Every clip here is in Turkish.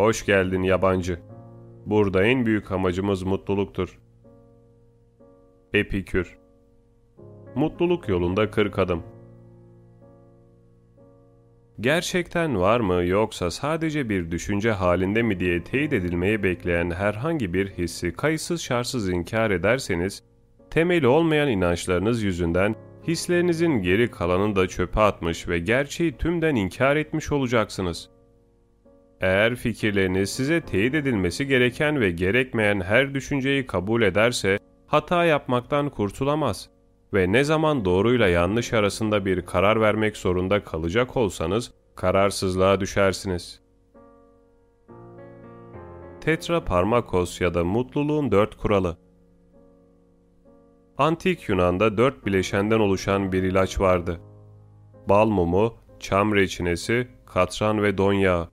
Hoş geldin yabancı. Burada en büyük amacımız mutluluktur. Epikür Mutluluk yolunda kırk adım. Gerçekten var mı yoksa sadece bir düşünce halinde mi diye teyit edilmeyi bekleyen herhangi bir hissi kayıtsız şartsız inkar ederseniz, temeli olmayan inançlarınız yüzünden hislerinizin geri kalanını da çöpe atmış ve gerçeği tümden inkar etmiş olacaksınız. Eğer fikirleriniz size teyit edilmesi gereken ve gerekmeyen her düşünceyi kabul ederse, hata yapmaktan kurtulamaz ve ne zaman doğruyla yanlış arasında bir karar vermek zorunda kalacak olsanız kararsızlığa düşersiniz. Tetra Parmakos ya da mutluluğun dört kuralı Antik Yunan'da dört bileşenden oluşan bir ilaç vardı. Bal mumu, çam reçinesi, katran ve don yağı.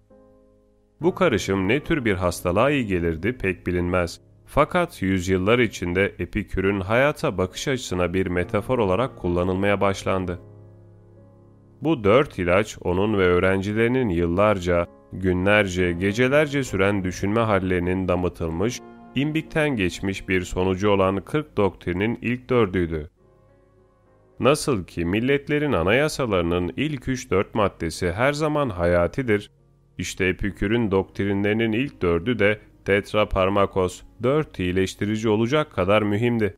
Bu karışım ne tür bir hastalığa iyi gelirdi pek bilinmez. Fakat yüzyıllar içinde Epikür'ün hayata bakış açısına bir metafor olarak kullanılmaya başlandı. Bu dört ilaç onun ve öğrencilerinin yıllarca, günlerce, gecelerce süren düşünme hallerinin damıtılmış, imbikten geçmiş bir sonucu olan 40 doktrinin ilk dördüydü. Nasıl ki milletlerin anayasalarının ilk 3-4 maddesi her zaman hayatidir, işte Epikür'ün doktrinlerinin ilk dördü de tetra parmakos, dört iyileştirici olacak kadar mühimdi.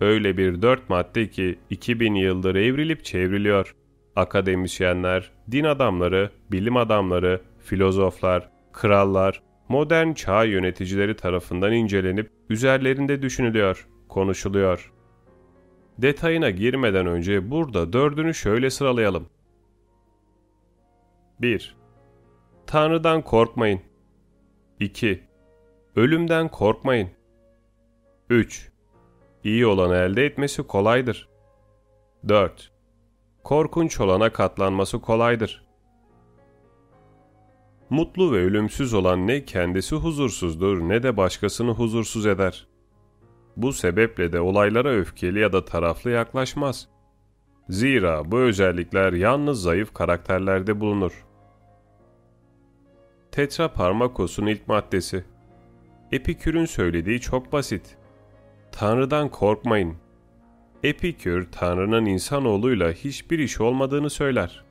Öyle bir dört madde ki 2000 yıldır evrilip çevriliyor. Akademisyenler, din adamları, bilim adamları, filozoflar, krallar, modern çağ yöneticileri tarafından incelenip üzerlerinde düşünülüyor, konuşuluyor. Detayına girmeden önce burada dördünü şöyle sıralayalım. 1. Tanrı'dan korkmayın. 2. Ölümden korkmayın. 3. İyi olanı elde etmesi kolaydır. 4. Korkunç olana katlanması kolaydır. Mutlu ve ölümsüz olan ne kendisi huzursuzdur ne de başkasını huzursuz eder. Bu sebeple de olaylara öfkeli ya da taraflı yaklaşmaz. Zira bu özellikler yalnız zayıf karakterlerde bulunur. Tetra Parmakos'un ilk maddesi. Epikür'ün söylediği çok basit. Tanrı'dan korkmayın. Epikür, Tanrı'nın insanoğluyla hiçbir iş olmadığını söyler.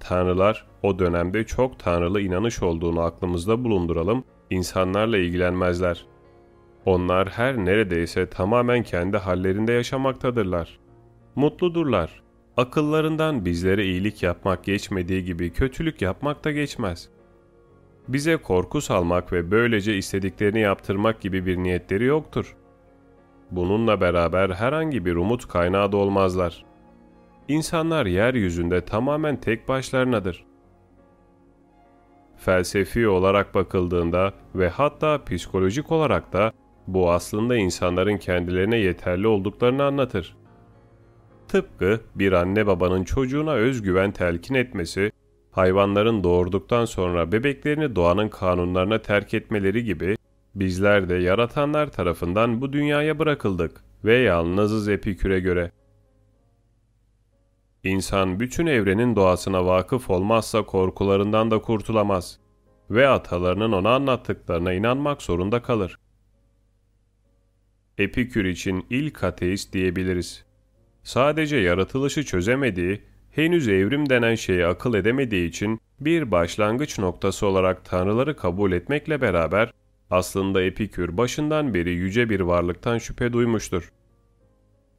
Tanrılar, o dönemde çok tanrılı inanış olduğunu aklımızda bulunduralım, insanlarla ilgilenmezler. Onlar her neredeyse tamamen kendi hallerinde yaşamaktadırlar. Mutludurlar. Akıllarından bizlere iyilik yapmak geçmediği gibi kötülük yapmak da geçmez.'' Bize korku salmak ve böylece istediklerini yaptırmak gibi bir niyetleri yoktur. Bununla beraber herhangi bir umut kaynağı da olmazlar. İnsanlar yeryüzünde tamamen tek başlarınadır. Felsefi olarak bakıldığında ve hatta psikolojik olarak da bu aslında insanların kendilerine yeterli olduklarını anlatır. Tıpkı bir anne babanın çocuğuna özgüven telkin etmesi hayvanların doğurduktan sonra bebeklerini doğanın kanunlarına terk etmeleri gibi bizler de yaratanlar tarafından bu dünyaya bırakıldık ve yalnızız Epikür'e göre. İnsan bütün evrenin doğasına vakıf olmazsa korkularından da kurtulamaz ve atalarının ona anlattıklarına inanmak zorunda kalır. Epikür için ilk ateist diyebiliriz. Sadece yaratılışı çözemediği henüz evrim denen şeyi akıl edemediği için bir başlangıç noktası olarak tanrıları kabul etmekle beraber aslında Epikür başından beri yüce bir varlıktan şüphe duymuştur.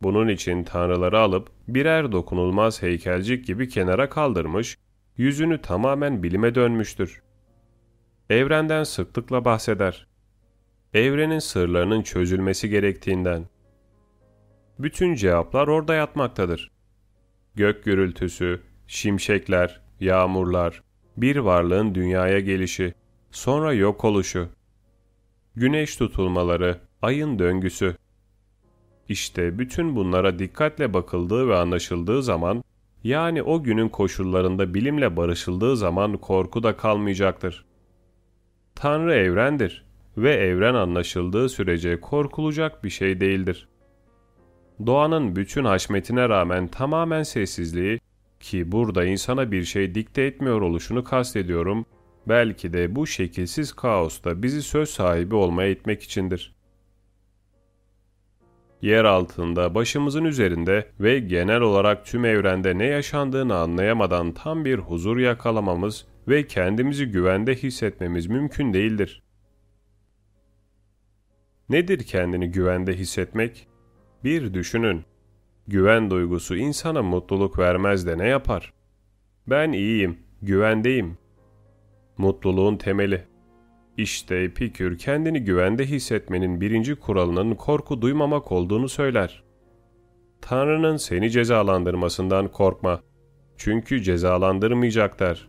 Bunun için tanrıları alıp birer dokunulmaz heykelcik gibi kenara kaldırmış, yüzünü tamamen bilime dönmüştür. Evrenden sıklıkla bahseder. Evrenin sırlarının çözülmesi gerektiğinden. Bütün cevaplar orada yatmaktadır gök gürültüsü, şimşekler, yağmurlar, bir varlığın dünyaya gelişi, sonra yok oluşu, güneş tutulmaları, ayın döngüsü. İşte bütün bunlara dikkatle bakıldığı ve anlaşıldığı zaman, yani o günün koşullarında bilimle barışıldığı zaman korku da kalmayacaktır. Tanrı evrendir ve evren anlaşıldığı sürece korkulacak bir şey değildir doğanın bütün haşmetine rağmen tamamen sessizliği ki burada insana bir şey dikte etmiyor oluşunu kastediyorum, Belki de bu şekilsiz kaosta bizi söz sahibi olmaya itmek içindir. Yer altında, başımızın üzerinde ve genel olarak tüm evrende ne yaşandığını anlayamadan tam bir huzur yakalamamız ve kendimizi güvende hissetmemiz mümkün değildir. Nedir kendini güvende hissetmek? Bir düşünün. Güven duygusu insana mutluluk vermez de ne yapar? Ben iyiyim, güvendeyim. Mutluluğun temeli. İşte Epikür kendini güvende hissetmenin birinci kuralının korku duymamak olduğunu söyler. Tanrı'nın seni cezalandırmasından korkma. Çünkü cezalandırmayacak der.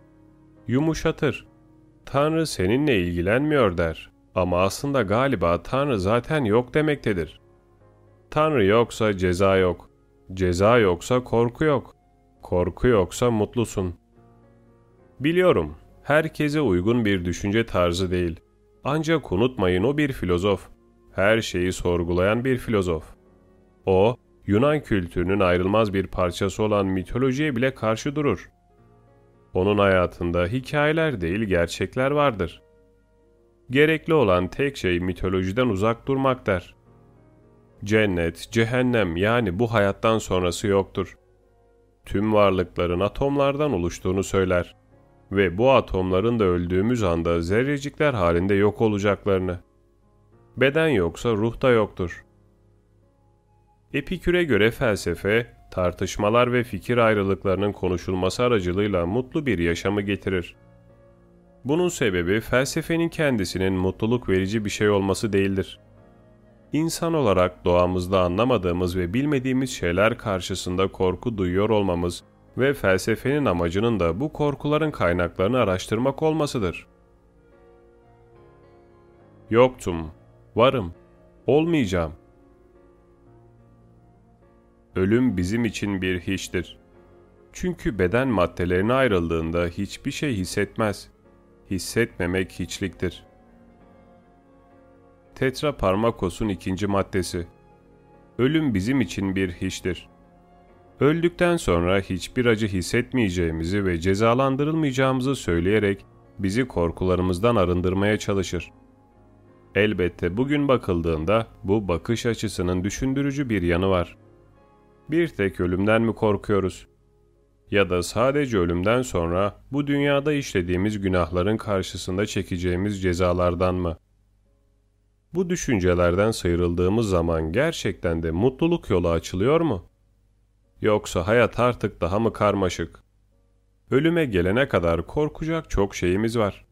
Yumuşatır. Tanrı seninle ilgilenmiyor der. Ama aslında galiba Tanrı zaten yok demektedir. Tanrı yoksa ceza yok. Ceza yoksa korku yok. Korku yoksa mutlusun. Biliyorum, herkese uygun bir düşünce tarzı değil. Ancak unutmayın o bir filozof. Her şeyi sorgulayan bir filozof. O, Yunan kültürünün ayrılmaz bir parçası olan mitolojiye bile karşı durur. Onun hayatında hikayeler değil gerçekler vardır. Gerekli olan tek şey mitolojiden uzak durmak der. Cennet, cehennem yani bu hayattan sonrası yoktur. Tüm varlıkların atomlardan oluştuğunu söyler ve bu atomların da öldüğümüz anda zerrecikler halinde yok olacaklarını. Beden yoksa ruh da yoktur. Epikür'e göre felsefe, tartışmalar ve fikir ayrılıklarının konuşulması aracılığıyla mutlu bir yaşamı getirir. Bunun sebebi felsefenin kendisinin mutluluk verici bir şey olması değildir. İnsan olarak doğamızda anlamadığımız ve bilmediğimiz şeyler karşısında korku duyuyor olmamız ve felsefenin amacının da bu korkuların kaynaklarını araştırmak olmasıdır. Yoktum, varım, olmayacağım. Ölüm bizim için bir hiçtir. Çünkü beden maddelerine ayrıldığında hiçbir şey hissetmez. Hissetmemek hiçliktir. Tetra Parmakos'un ikinci maddesi. Ölüm bizim için bir hiçtir. Öldükten sonra hiçbir acı hissetmeyeceğimizi ve cezalandırılmayacağımızı söyleyerek bizi korkularımızdan arındırmaya çalışır. Elbette bugün bakıldığında bu bakış açısının düşündürücü bir yanı var. Bir tek ölümden mi korkuyoruz? Ya da sadece ölümden sonra bu dünyada işlediğimiz günahların karşısında çekeceğimiz cezalardan mı? Bu düşüncelerden sıyrıldığımız zaman gerçekten de mutluluk yolu açılıyor mu? Yoksa hayat artık daha mı karmaşık? Ölüme gelene kadar korkacak çok şeyimiz var.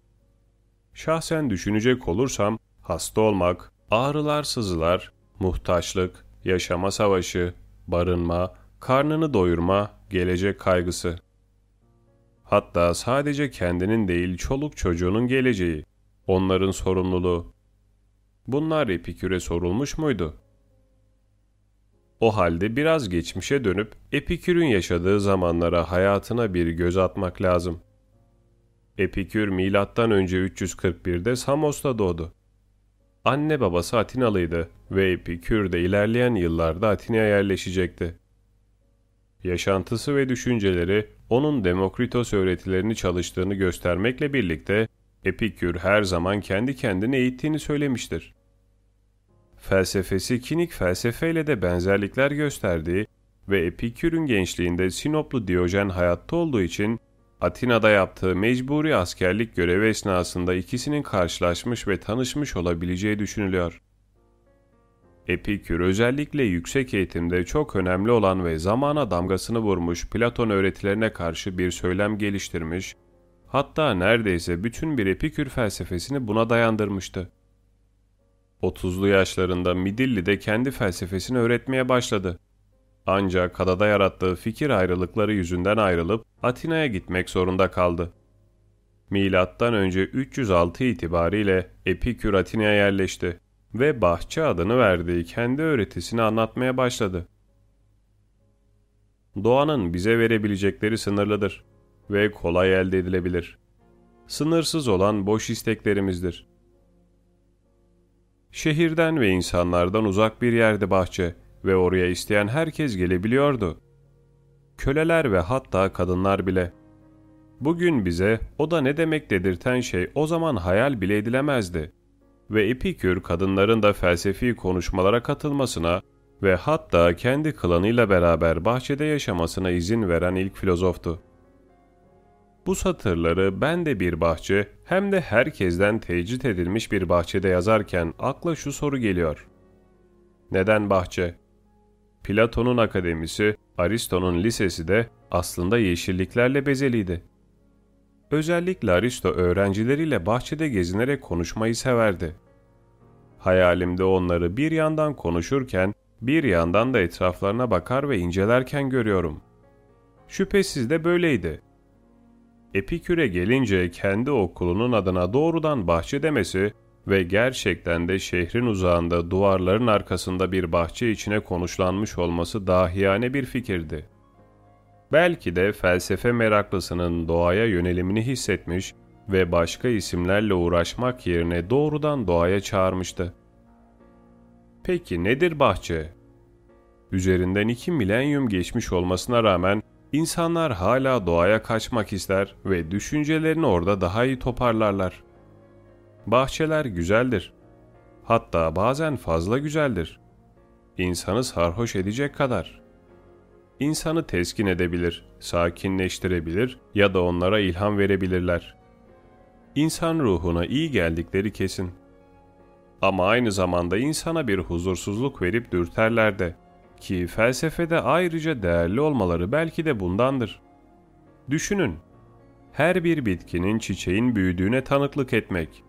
Şahsen düşünecek olursam hasta olmak, ağrılar, sızılar, muhtaçlık, yaşama savaşı, barınma, karnını doyurma, gelecek kaygısı. Hatta sadece kendinin değil çoluk çocuğunun geleceği, onların sorumluluğu. Bunlar Epikür'e sorulmuş muydu? O halde biraz geçmişe dönüp Epikür'ün yaşadığı zamanlara hayatına bir göz atmak lazım. Epikür milattan önce 341'de Samos'ta doğdu. Anne babası Atinalıydı ve Epikür de ilerleyen yıllarda Atina'ya yerleşecekti. Yaşantısı ve düşünceleri onun Demokritos öğretilerini çalıştığını göstermekle birlikte Epikür her zaman kendi kendini eğittiğini söylemiştir felsefesi kinik felsefeyle de benzerlikler gösterdiği ve Epikür'ün gençliğinde Sinoplu Diyojen hayatta olduğu için Atina'da yaptığı mecburi askerlik görevi esnasında ikisinin karşılaşmış ve tanışmış olabileceği düşünülüyor. Epikür özellikle yüksek eğitimde çok önemli olan ve zamana damgasını vurmuş Platon öğretilerine karşı bir söylem geliştirmiş, hatta neredeyse bütün bir Epikür felsefesini buna dayandırmıştı. 30'lu yaşlarında Midilli'de kendi felsefesini öğretmeye başladı. Ancak adada yarattığı fikir ayrılıkları yüzünden ayrılıp Atina'ya gitmek zorunda kaldı. Milattan önce 306 itibariyle Epikür Atina'ya yerleşti ve bahçe adını verdiği kendi öğretisini anlatmaya başladı. Doğanın bize verebilecekleri sınırlıdır ve kolay elde edilebilir. Sınırsız olan boş isteklerimizdir. Şehirden ve insanlardan uzak bir yerde bahçe ve oraya isteyen herkes gelebiliyordu. Köleler ve hatta kadınlar bile. Bugün bize o da ne demek dedirten şey o zaman hayal bile edilemezdi. Ve Epikür kadınların da felsefi konuşmalara katılmasına ve hatta kendi klanıyla beraber bahçede yaşamasına izin veren ilk filozoftu. Bu satırları ben de bir bahçe hem de herkesten tecrit edilmiş bir bahçede yazarken akla şu soru geliyor. Neden bahçe? Platon'un akademisi, Aristo'nun lisesi de aslında yeşilliklerle bezeliydi. Özellikle Aristo öğrencileriyle bahçede gezinerek konuşmayı severdi. Hayalimde onları bir yandan konuşurken bir yandan da etraflarına bakar ve incelerken görüyorum. Şüphesiz de böyleydi. Epikür'e gelince kendi okulunun adına doğrudan bahçe demesi ve gerçekten de şehrin uzağında duvarların arkasında bir bahçe içine konuşlanmış olması dahiyane bir fikirdi. Belki de felsefe meraklısının doğaya yönelimini hissetmiş ve başka isimlerle uğraşmak yerine doğrudan doğaya çağırmıştı. Peki nedir bahçe? Üzerinden iki milenyum geçmiş olmasına rağmen insanlar hala doğaya kaçmak ister ve düşüncelerini orada daha iyi toparlarlar. Bahçeler güzeldir. Hatta bazen fazla güzeldir. İnsanı sarhoş edecek kadar. İnsanı teskin edebilir, sakinleştirebilir ya da onlara ilham verebilirler. İnsan ruhuna iyi geldikleri kesin. Ama aynı zamanda insana bir huzursuzluk verip dürterler de ki felsefede ayrıca değerli olmaları belki de bundandır. Düşünün, her bir bitkinin çiçeğin büyüdüğüne tanıklık etmek,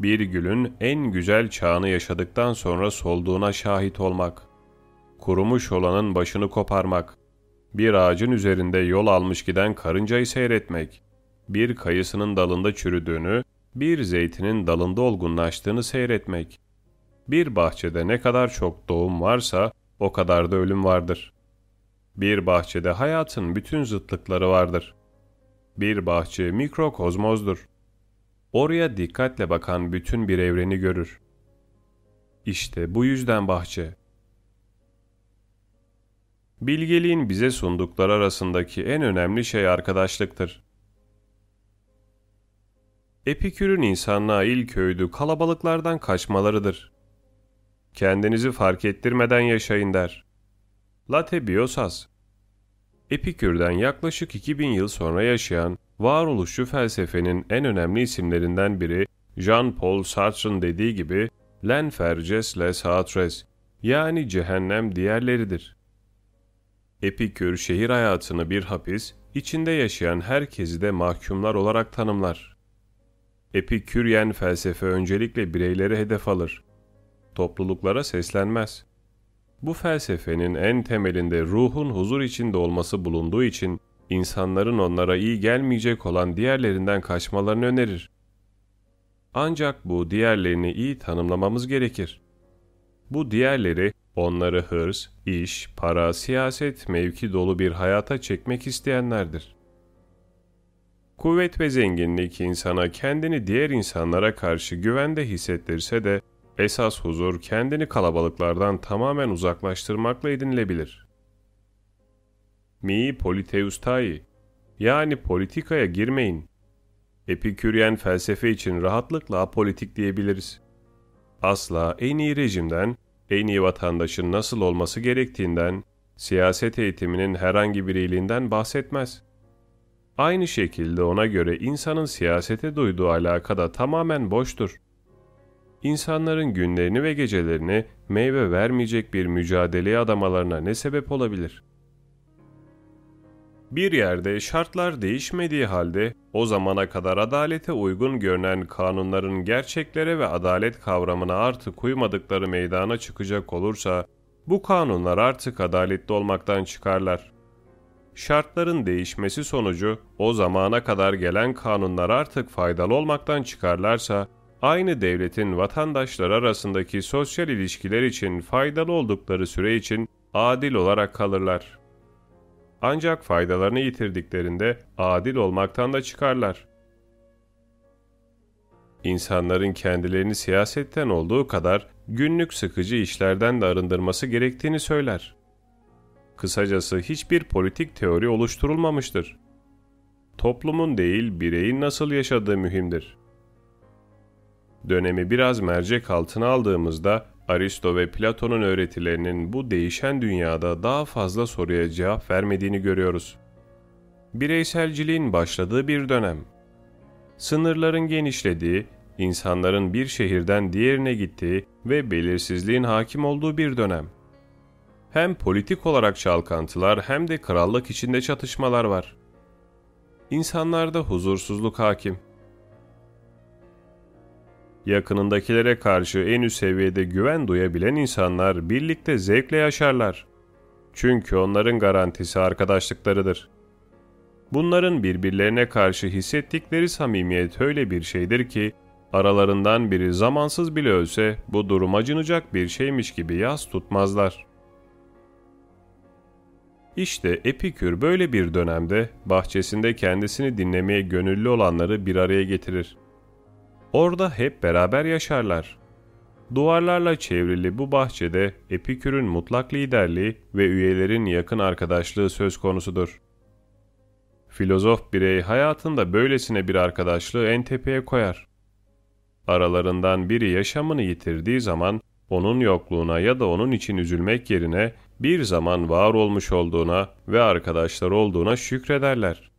bir gülün en güzel çağını yaşadıktan sonra solduğuna şahit olmak, kurumuş olanın başını koparmak, bir ağacın üzerinde yol almış giden karıncayı seyretmek, bir kayısının dalında çürüdüğünü, bir zeytinin dalında olgunlaştığını seyretmek. Bir bahçede ne kadar çok doğum varsa o kadar da ölüm vardır. Bir bahçede hayatın bütün zıtlıkları vardır. Bir bahçe mikrokozmozdur. Oraya dikkatle bakan bütün bir evreni görür. İşte bu yüzden bahçe. Bilgeliğin bize sundukları arasındaki en önemli şey arkadaşlıktır. Epikür'ün insanlığa ilk öğüdü kalabalıklardan kaçmalarıdır. Kendinizi fark ettirmeden yaşayın der. Late Biosas Epikür'den yaklaşık 2000 yıl sonra yaşayan varoluşçu felsefenin en önemli isimlerinden biri Jean-Paul Sartre'ın dediği gibi L'enfer les autres yani cehennem diğerleridir. Epikür şehir hayatını bir hapis, içinde yaşayan herkesi de mahkumlar olarak tanımlar. Epiküryen felsefe öncelikle bireyleri hedef alır topluluklara seslenmez. Bu felsefenin en temelinde ruhun huzur içinde olması bulunduğu için insanların onlara iyi gelmeyecek olan diğerlerinden kaçmalarını önerir. Ancak bu diğerlerini iyi tanımlamamız gerekir. Bu diğerleri onları hırs, iş, para, siyaset, mevki dolu bir hayata çekmek isteyenlerdir. Kuvvet ve zenginlik insana kendini diğer insanlara karşı güvende hissettirse de Esas huzur kendini kalabalıklardan tamamen uzaklaştırmakla edinilebilir. Mi politeustai yani politikaya girmeyin. Epiküryen felsefe için rahatlıkla apolitik diyebiliriz. Asla en iyi rejimden, en iyi vatandaşın nasıl olması gerektiğinden, siyaset eğitiminin herhangi bir iyiliğinden bahsetmez. Aynı şekilde ona göre insanın siyasete duyduğu alakada tamamen boştur insanların günlerini ve gecelerini meyve vermeyecek bir mücadeleye adamalarına ne sebep olabilir? Bir yerde şartlar değişmediği halde o zamana kadar adalete uygun görünen kanunların gerçeklere ve adalet kavramına artık uymadıkları meydana çıkacak olursa bu kanunlar artık adaletli olmaktan çıkarlar. Şartların değişmesi sonucu o zamana kadar gelen kanunlar artık faydalı olmaktan çıkarlarsa aynı devletin vatandaşlar arasındaki sosyal ilişkiler için faydalı oldukları süre için adil olarak kalırlar. Ancak faydalarını yitirdiklerinde adil olmaktan da çıkarlar. İnsanların kendilerini siyasetten olduğu kadar günlük sıkıcı işlerden de arındırması gerektiğini söyler. Kısacası hiçbir politik teori oluşturulmamıştır. toplumun değil bireyin nasıl yaşadığı mühimdir. Dönemi biraz mercek altına aldığımızda Aristo ve Platon'un öğretilerinin bu değişen dünyada daha fazla soruya cevap vermediğini görüyoruz. Bireyselciliğin başladığı bir dönem. Sınırların genişlediği, insanların bir şehirden diğerine gittiği ve belirsizliğin hakim olduğu bir dönem. Hem politik olarak çalkantılar hem de krallık içinde çatışmalar var. İnsanlarda huzursuzluk hakim. Yakınındakilere karşı en üst seviyede güven duyabilen insanlar birlikte zevkle yaşarlar. Çünkü onların garantisi arkadaşlıklarıdır. Bunların birbirlerine karşı hissettikleri samimiyet öyle bir şeydir ki aralarından biri zamansız bile ölse bu durum acınacak bir şeymiş gibi yas tutmazlar. İşte Epikür böyle bir dönemde bahçesinde kendisini dinlemeye gönüllü olanları bir araya getirir. Orada hep beraber yaşarlar. Duvarlarla çevrili bu bahçede Epikür'ün mutlak liderliği ve üyelerin yakın arkadaşlığı söz konusudur. Filozof birey hayatında böylesine bir arkadaşlığı en tepeye koyar. Aralarından biri yaşamını yitirdiği zaman onun yokluğuna ya da onun için üzülmek yerine bir zaman var olmuş olduğuna ve arkadaşlar olduğuna şükrederler.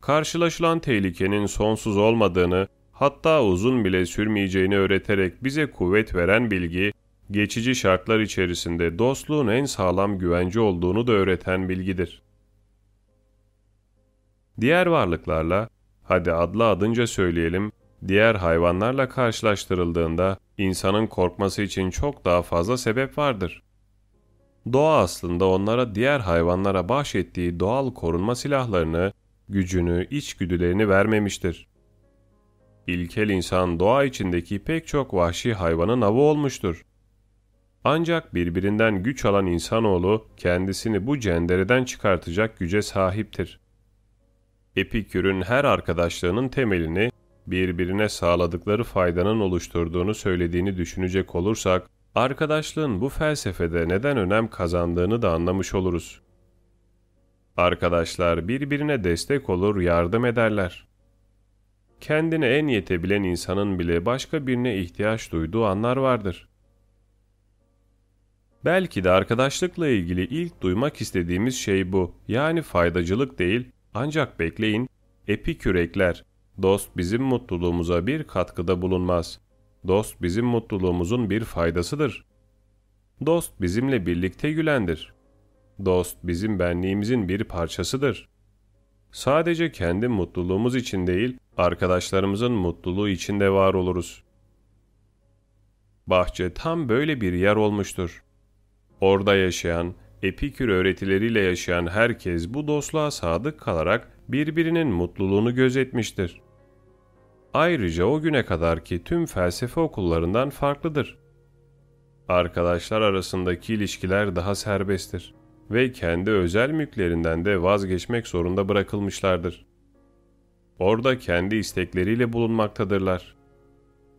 Karşılaşılan tehlikenin sonsuz olmadığını, hatta uzun bile sürmeyeceğini öğreterek bize kuvvet veren bilgi, geçici şartlar içerisinde dostluğun en sağlam güvence olduğunu da öğreten bilgidir. Diğer varlıklarla, hadi adlı adınca söyleyelim, diğer hayvanlarla karşılaştırıldığında insanın korkması için çok daha fazla sebep vardır. Doğa aslında onlara diğer hayvanlara bahşettiği doğal korunma silahlarını, gücünü, içgüdülerini vermemiştir. İlkel insan doğa içindeki pek çok vahşi hayvanın avı olmuştur. Ancak birbirinden güç alan insanoğlu kendisini bu cendereden çıkartacak güce sahiptir. Epikür'ün her arkadaşlığının temelini birbirine sağladıkları faydanın oluşturduğunu söylediğini düşünecek olursak, arkadaşlığın bu felsefede neden önem kazandığını da anlamış oluruz. Arkadaşlar birbirine destek olur, yardım ederler. Kendine en yetebilen insanın bile başka birine ihtiyaç duyduğu anlar vardır. Belki de arkadaşlıkla ilgili ilk duymak istediğimiz şey bu. Yani faydacılık değil, ancak bekleyin, epikürekler, Dost bizim mutluluğumuza bir katkıda bulunmaz. Dost bizim mutluluğumuzun bir faydasıdır. Dost bizimle birlikte gülendir. Dost bizim benliğimizin bir parçasıdır. Sadece kendi mutluluğumuz için değil, arkadaşlarımızın mutluluğu için de var oluruz. Bahçe tam böyle bir yer olmuştur. Orada yaşayan, Epikür öğretileriyle yaşayan herkes bu dostluğa sadık kalarak birbirinin mutluluğunu gözetmiştir. Ayrıca o güne kadarki tüm felsefe okullarından farklıdır. Arkadaşlar arasındaki ilişkiler daha serbesttir ve kendi özel mülklerinden de vazgeçmek zorunda bırakılmışlardır. Orada kendi istekleriyle bulunmaktadırlar.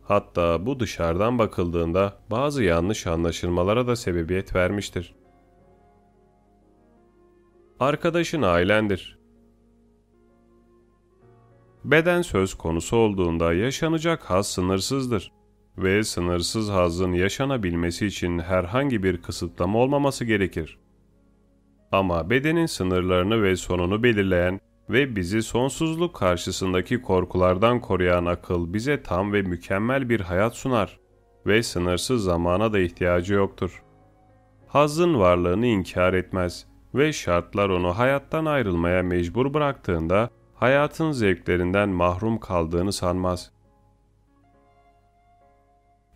Hatta bu dışarıdan bakıldığında bazı yanlış anlaşılmalara da sebebiyet vermiştir. Arkadaşın ailendir Beden söz konusu olduğunda yaşanacak haz sınırsızdır ve sınırsız hazın yaşanabilmesi için herhangi bir kısıtlama olmaması gerekir. Ama bedenin sınırlarını ve sonunu belirleyen ve bizi sonsuzluk karşısındaki korkulardan koruyan akıl bize tam ve mükemmel bir hayat sunar ve sınırsız zamana da ihtiyacı yoktur. Hazın varlığını inkar etmez ve şartlar onu hayattan ayrılmaya mecbur bıraktığında hayatın zevklerinden mahrum kaldığını sanmaz.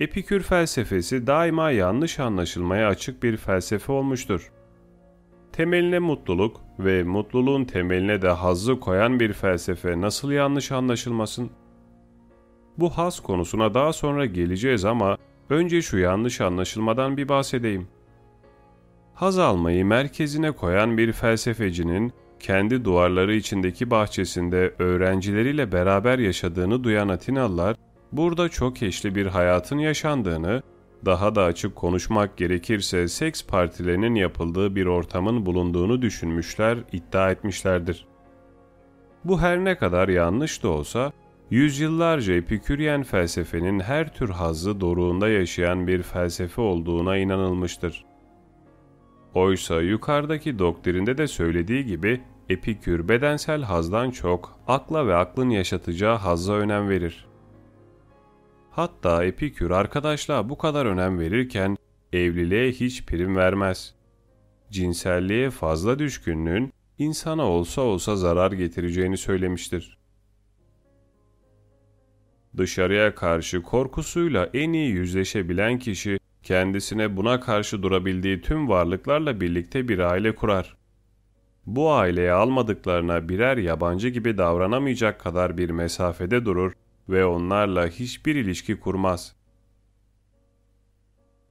Epikür felsefesi daima yanlış anlaşılmaya açık bir felsefe olmuştur. Temeline mutluluk ve mutluluğun temeline de hazzı koyan bir felsefe nasıl yanlış anlaşılmasın? Bu haz konusuna daha sonra geleceğiz ama önce şu yanlış anlaşılmadan bir bahsedeyim. Haz almayı merkezine koyan bir felsefecinin kendi duvarları içindeki bahçesinde öğrencileriyle beraber yaşadığını duyan Atinalılar, burada çok eşli bir hayatın yaşandığını, daha da açık konuşmak gerekirse seks partilerinin yapıldığı bir ortamın bulunduğunu düşünmüşler, iddia etmişlerdir. Bu her ne kadar yanlış da olsa, yüzyıllarca Epiküryen felsefenin her tür hazzı doruğunda yaşayan bir felsefe olduğuna inanılmıştır. Oysa yukarıdaki doktrinde de söylediği gibi Epikür bedensel hazdan çok akla ve aklın yaşatacağı hazza önem verir. Hatta Epikür arkadaşlığa bu kadar önem verirken evliliğe hiç prim vermez. Cinselliğe fazla düşkünlüğün insana olsa olsa zarar getireceğini söylemiştir. Dışarıya karşı korkusuyla en iyi yüzleşebilen kişi kendisine buna karşı durabildiği tüm varlıklarla birlikte bir aile kurar. Bu aileye almadıklarına birer yabancı gibi davranamayacak kadar bir mesafede durur ve onlarla hiçbir ilişki kurmaz.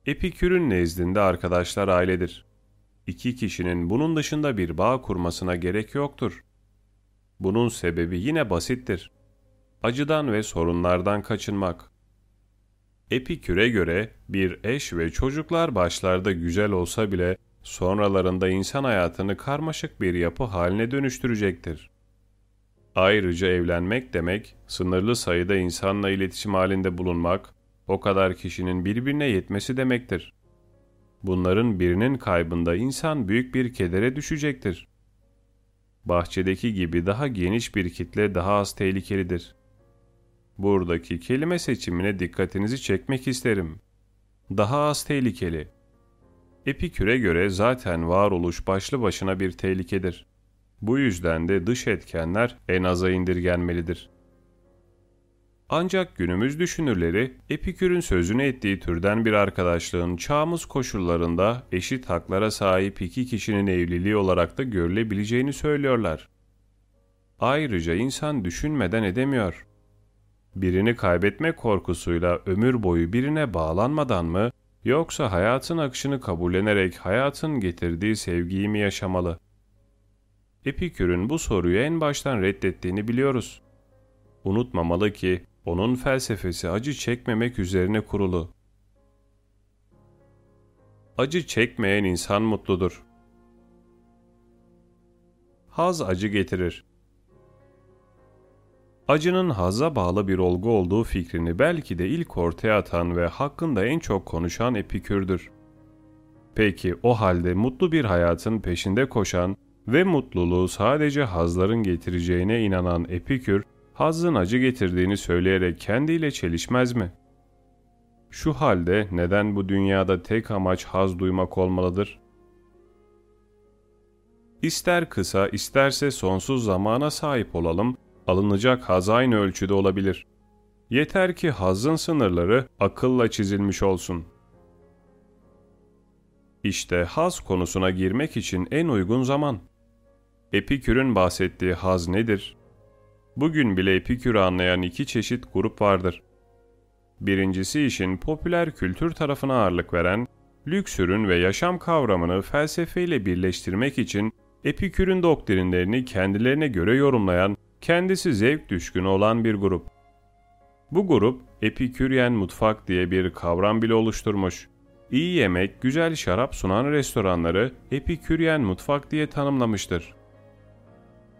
Epikür'ün nezdinde arkadaşlar ailedir. İki kişinin bunun dışında bir bağ kurmasına gerek yoktur. Bunun sebebi yine basittir. Acıdan ve sorunlardan kaçınmak. Epikür'e göre bir eş ve çocuklar başlarda güzel olsa bile sonralarında insan hayatını karmaşık bir yapı haline dönüştürecektir. Ayrıca evlenmek demek, sınırlı sayıda insanla iletişim halinde bulunmak, o kadar kişinin birbirine yetmesi demektir. Bunların birinin kaybında insan büyük bir kedere düşecektir. Bahçedeki gibi daha geniş bir kitle daha az tehlikelidir. Buradaki kelime seçimine dikkatinizi çekmek isterim. Daha az tehlikeli. Epikür'e göre zaten varoluş başlı başına bir tehlikedir. Bu yüzden de dış etkenler en aza indirgenmelidir. Ancak günümüz düşünürleri Epikür'ün sözünü ettiği türden bir arkadaşlığın çağımız koşullarında eşit haklara sahip iki kişinin evliliği olarak da görülebileceğini söylüyorlar. Ayrıca insan düşünmeden edemiyor. Birini kaybetme korkusuyla ömür boyu birine bağlanmadan mı yoksa hayatın akışını kabullenerek hayatın getirdiği sevgiyi mi yaşamalı? Epikür'ün bu soruyu en baştan reddettiğini biliyoruz. Unutmamalı ki onun felsefesi acı çekmemek üzerine kurulu. Acı çekmeyen insan mutludur. Haz acı getirir. Acının haza bağlı bir olgu olduğu fikrini belki de ilk ortaya atan ve hakkında en çok konuşan Epikür'dür. Peki o halde mutlu bir hayatın peşinde koşan ve mutluluğu sadece hazların getireceğine inanan Epikür, hazın acı getirdiğini söyleyerek kendiyle çelişmez mi? Şu halde neden bu dünyada tek amaç haz duymak olmalıdır? İster kısa, isterse sonsuz zamana sahip olalım, alınacak haz aynı ölçüde olabilir. Yeter ki hazın sınırları akılla çizilmiş olsun. İşte haz konusuna girmek için en uygun zaman. Epikür'ün bahsettiği haz nedir? Bugün bile Epikür'ü anlayan iki çeşit grup vardır. Birincisi işin popüler kültür tarafına ağırlık veren, lüks ürün ve yaşam kavramını felsefeyle birleştirmek için Epikür'ün doktrinlerini kendilerine göre yorumlayan, kendisi zevk düşkünü olan bir grup. Bu grup Epiküryen mutfak diye bir kavram bile oluşturmuş. İyi yemek, güzel şarap sunan restoranları Epiküryen mutfak diye tanımlamıştır.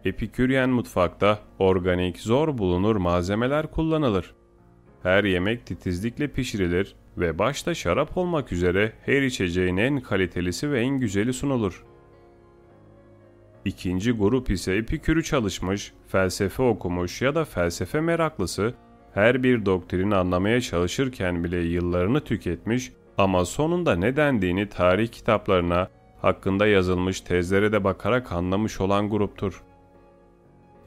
Epiküryen mutfakta organik, zor bulunur malzemeler kullanılır. Her yemek titizlikle pişirilir ve başta şarap olmak üzere her içeceğin en kalitelisi ve en güzeli sunulur. İkinci grup ise Epikür'ü çalışmış, felsefe okumuş ya da felsefe meraklısı, her bir doktrini anlamaya çalışırken bile yıllarını tüketmiş ama sonunda ne dendiğini tarih kitaplarına, hakkında yazılmış tezlere de bakarak anlamış olan gruptur.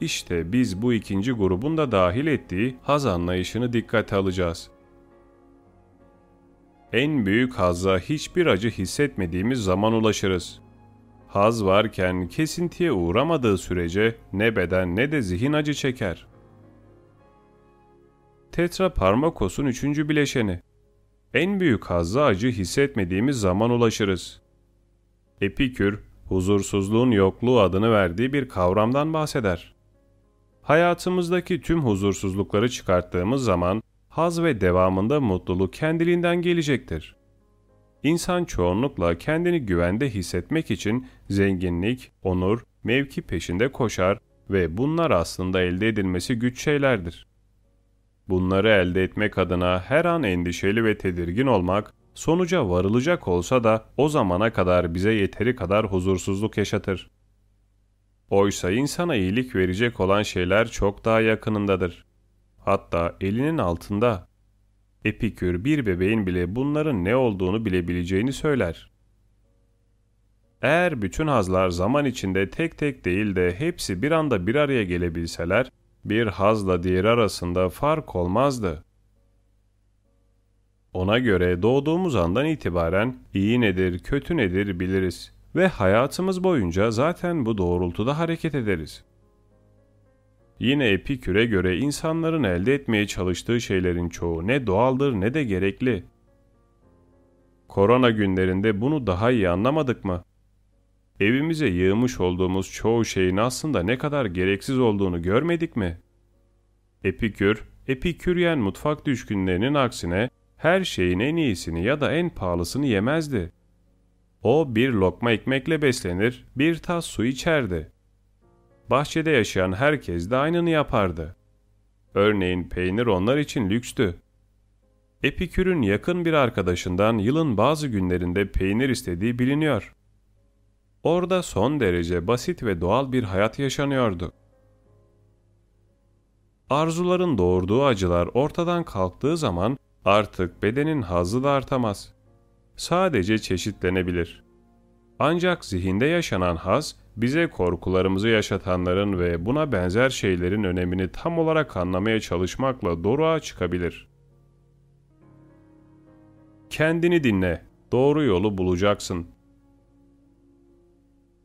İşte biz bu ikinci grubun da dahil ettiği haz anlayışını dikkate alacağız. En büyük hazza hiçbir acı hissetmediğimiz zaman ulaşırız. Haz varken kesintiye uğramadığı sürece ne beden ne de zihin acı çeker. Tetra Parmakos'un üçüncü bileşeni. En büyük hazza acı hissetmediğimiz zaman ulaşırız. Epikür, huzursuzluğun yokluğu adını verdiği bir kavramdan bahseder. Hayatımızdaki tüm huzursuzlukları çıkarttığımız zaman haz ve devamında mutluluk kendiliğinden gelecektir. İnsan çoğunlukla kendini güvende hissetmek için zenginlik, onur, mevki peşinde koşar ve bunlar aslında elde edilmesi güç şeylerdir. Bunları elde etmek adına her an endişeli ve tedirgin olmak, sonuca varılacak olsa da o zamana kadar bize yeteri kadar huzursuzluk yaşatır. Oysa insana iyilik verecek olan şeyler çok daha yakınındadır. Hatta elinin altında. Epikür bir bebeğin bile bunların ne olduğunu bilebileceğini söyler. Eğer bütün hazlar zaman içinde tek tek değil de hepsi bir anda bir araya gelebilseler, bir hazla diğeri arasında fark olmazdı. Ona göre doğduğumuz andan itibaren iyi nedir, kötü nedir biliriz ve hayatımız boyunca zaten bu doğrultuda hareket ederiz. Yine Epikür'e göre insanların elde etmeye çalıştığı şeylerin çoğu ne doğaldır ne de gerekli. Korona günlerinde bunu daha iyi anlamadık mı? Evimize yığmış olduğumuz çoğu şeyin aslında ne kadar gereksiz olduğunu görmedik mi? Epikür, Epiküryen mutfak düşkünlerinin aksine her şeyin en iyisini ya da en pahalısını yemezdi. O bir lokma ekmekle beslenir, bir tas su içerdi. Bahçede yaşayan herkes de aynını yapardı. Örneğin peynir onlar için lükstü. Epikür'ün yakın bir arkadaşından yılın bazı günlerinde peynir istediği biliniyor. Orada son derece basit ve doğal bir hayat yaşanıyordu. Arzuların doğurduğu acılar ortadan kalktığı zaman artık bedenin hazzı da artamaz. Sadece çeşitlenebilir. Ancak zihinde yaşanan haz, bize korkularımızı yaşatanların ve buna benzer şeylerin önemini tam olarak anlamaya çalışmakla doruğa çıkabilir. Kendini dinle, doğru yolu bulacaksın.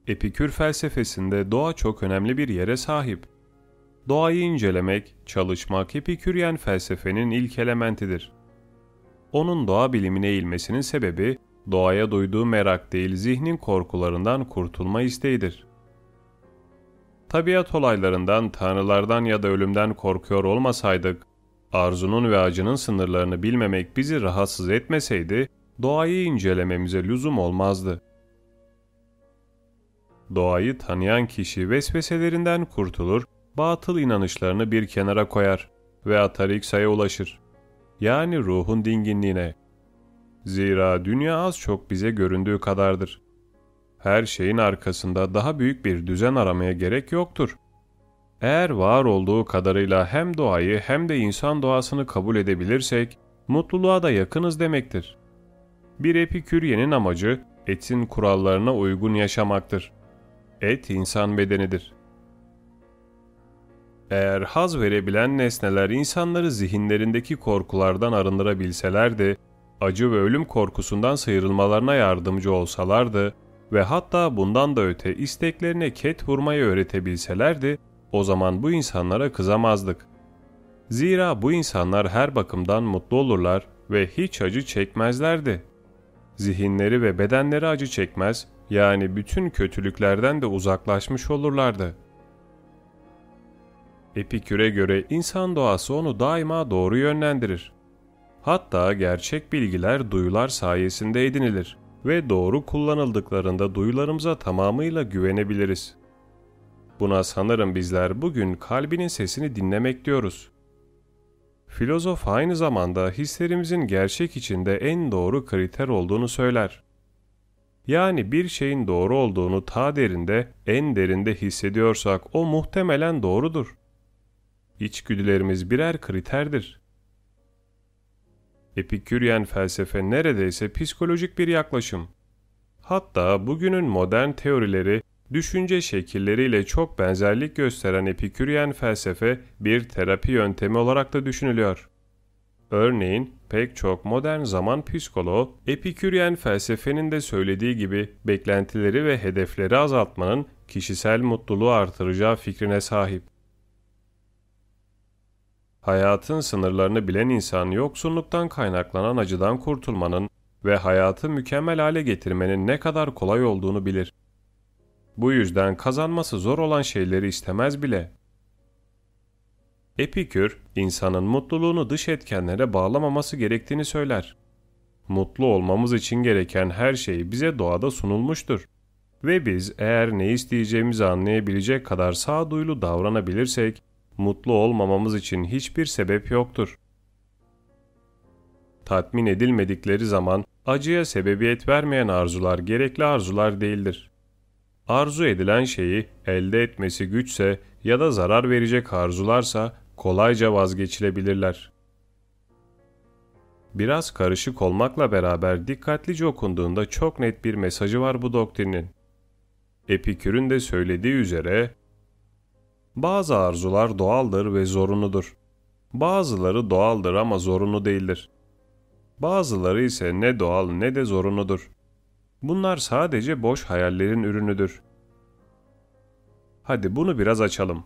Epikür felsefesinde doğa çok önemli bir yere sahip. Doğayı incelemek, çalışmak Epiküryen felsefenin ilk elementidir. Onun doğa bilimine eğilmesinin sebebi doğaya duyduğu merak değil zihnin korkularından kurtulma isteğidir. Tabiat olaylarından, tanrılardan ya da ölümden korkuyor olmasaydık, arzunun ve acının sınırlarını bilmemek bizi rahatsız etmeseydi, doğayı incelememize lüzum olmazdı. Doğayı tanıyan kişi vesveselerinden kurtulur, batıl inanışlarını bir kenara koyar ve Atariksa'ya ulaşır. Yani ruhun dinginliğine. Zira dünya az çok bize göründüğü kadardır. Her şeyin arkasında daha büyük bir düzen aramaya gerek yoktur. Eğer var olduğu kadarıyla hem doğayı hem de insan doğasını kabul edebilirsek, mutluluğa da yakınız demektir. Bir epiküryenin amacı etin kurallarına uygun yaşamaktır. Et insan bedenidir. Eğer haz verebilen nesneler insanları zihinlerindeki korkulardan arındırabilselerdi, acı ve ölüm korkusundan sıyrılmalarına yardımcı olsalardı ve hatta bundan da öte isteklerine ket vurmayı öğretebilselerdi, o zaman bu insanlara kızamazdık. Zira bu insanlar her bakımdan mutlu olurlar ve hiç acı çekmezlerdi. Zihinleri ve bedenleri acı çekmez, yani bütün kötülüklerden de uzaklaşmış olurlardı. Epikür'e göre insan doğası onu daima doğru yönlendirir. Hatta gerçek bilgiler duyular sayesinde edinilir ve doğru kullanıldıklarında duyularımıza tamamıyla güvenebiliriz. Buna sanırım bizler bugün kalbinin sesini dinlemek diyoruz. Filozof aynı zamanda hislerimizin gerçek içinde en doğru kriter olduğunu söyler. Yani bir şeyin doğru olduğunu ta derinde, en derinde hissediyorsak o muhtemelen doğrudur. İçgüdülerimiz birer kriterdir. Epiküryen felsefe neredeyse psikolojik bir yaklaşım. Hatta bugünün modern teorileri, düşünce şekilleriyle çok benzerlik gösteren Epiküryen felsefe bir terapi yöntemi olarak da düşünülüyor. Örneğin pek çok modern zaman psikoloğu Epiküryen felsefenin de söylediği gibi beklentileri ve hedefleri azaltmanın kişisel mutluluğu artıracağı fikrine sahip. Hayatın sınırlarını bilen insan yoksunluktan kaynaklanan acıdan kurtulmanın ve hayatı mükemmel hale getirmenin ne kadar kolay olduğunu bilir. Bu yüzden kazanması zor olan şeyleri istemez bile. Epikür, insanın mutluluğunu dış etkenlere bağlamaması gerektiğini söyler. Mutlu olmamız için gereken her şey bize doğada sunulmuştur. Ve biz eğer ne isteyeceğimizi anlayabilecek kadar sağduyulu davranabilirsek, mutlu olmamamız için hiçbir sebep yoktur. Tatmin edilmedikleri zaman acıya sebebiyet vermeyen arzular gerekli arzular değildir. Arzu edilen şeyi elde etmesi güçse ya da zarar verecek arzularsa kolayca vazgeçilebilirler. Biraz karışık olmakla beraber dikkatlice okunduğunda çok net bir mesajı var bu doktrinin. Epikür'ün de söylediği üzere, bazı arzular doğaldır ve zorunludur. Bazıları doğaldır ama zorunlu değildir. Bazıları ise ne doğal ne de zorunludur. Bunlar sadece boş hayallerin ürünüdür. Hadi bunu biraz açalım.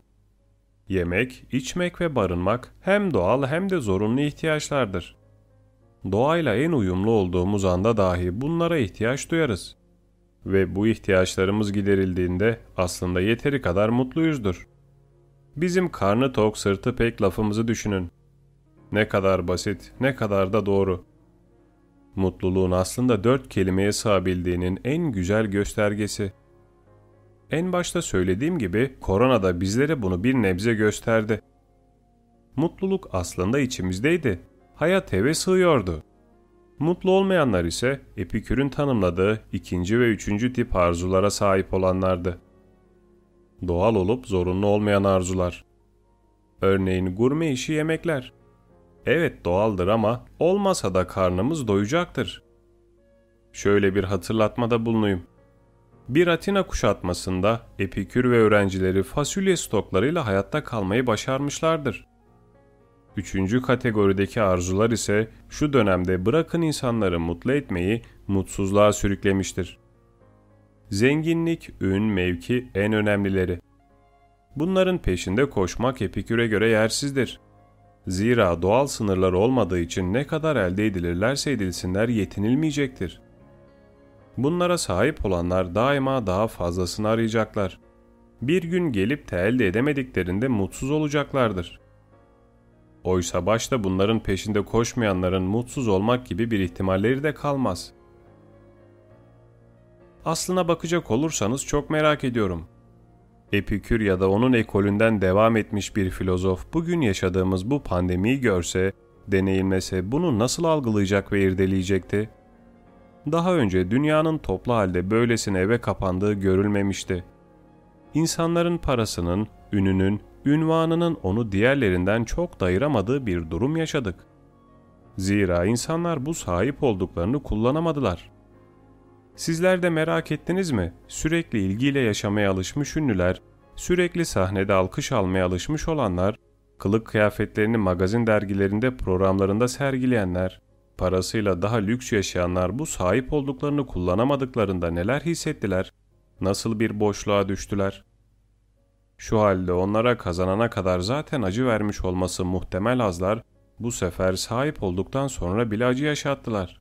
Yemek, içmek ve barınmak hem doğal hem de zorunlu ihtiyaçlardır. Doğayla en uyumlu olduğumuz anda dahi bunlara ihtiyaç duyarız. Ve bu ihtiyaçlarımız giderildiğinde aslında yeteri kadar mutluyuzdur. Bizim karnı tok sırtı pek lafımızı düşünün. Ne kadar basit, ne kadar da doğru. Mutluluğun aslında dört kelimeye sığabildiğinin en güzel göstergesi. En başta söylediğim gibi korona da bizlere bunu bir nebze gösterdi. Mutluluk aslında içimizdeydi. Hayat eve sığıyordu. Mutlu olmayanlar ise Epikür'ün tanımladığı ikinci ve üçüncü tip arzulara sahip olanlardı. Doğal olup zorunlu olmayan arzular. Örneğin gurme işi yemekler. Evet doğaldır ama olmasa da karnımız doyacaktır. Şöyle bir hatırlatmada bulunayım. Bir Atina kuşatmasında Epikür ve öğrencileri fasulye stoklarıyla hayatta kalmayı başarmışlardır. Üçüncü kategorideki arzular ise şu dönemde bırakın insanları mutlu etmeyi mutsuzluğa sürüklemiştir. Zenginlik, ün, mevki en önemlileri. Bunların peşinde koşmak Epikür'e göre yersizdir. Zira doğal sınırları olmadığı için ne kadar elde edilirlerse edilsinler yetinilmeyecektir. Bunlara sahip olanlar daima daha fazlasını arayacaklar. Bir gün gelip de elde edemediklerinde mutsuz olacaklardır. Oysa başta bunların peşinde koşmayanların mutsuz olmak gibi bir ihtimalleri de kalmaz. Aslına bakacak olursanız çok merak ediyorum. Epikür ya da onun ekolünden devam etmiş bir filozof bugün yaşadığımız bu pandemiyi görse, deneyimlese bunu nasıl algılayacak ve irdeleyecekti? Daha önce dünyanın toplu halde böylesine eve kapandığı görülmemişti. İnsanların parasının, ününün, ünvanının onu diğerlerinden çok dayıramadığı bir durum yaşadık. Zira insanlar bu sahip olduklarını kullanamadılar. Sizler de merak ettiniz mi? Sürekli ilgiyle yaşamaya alışmış ünlüler, sürekli sahnede alkış almaya alışmış olanlar, kılık kıyafetlerini magazin dergilerinde programlarında sergileyenler, parasıyla daha lüks yaşayanlar bu sahip olduklarını kullanamadıklarında neler hissettiler? Nasıl bir boşluğa düştüler? Şu halde onlara kazanana kadar zaten acı vermiş olması muhtemel azlar, bu sefer sahip olduktan sonra bile acı yaşattılar.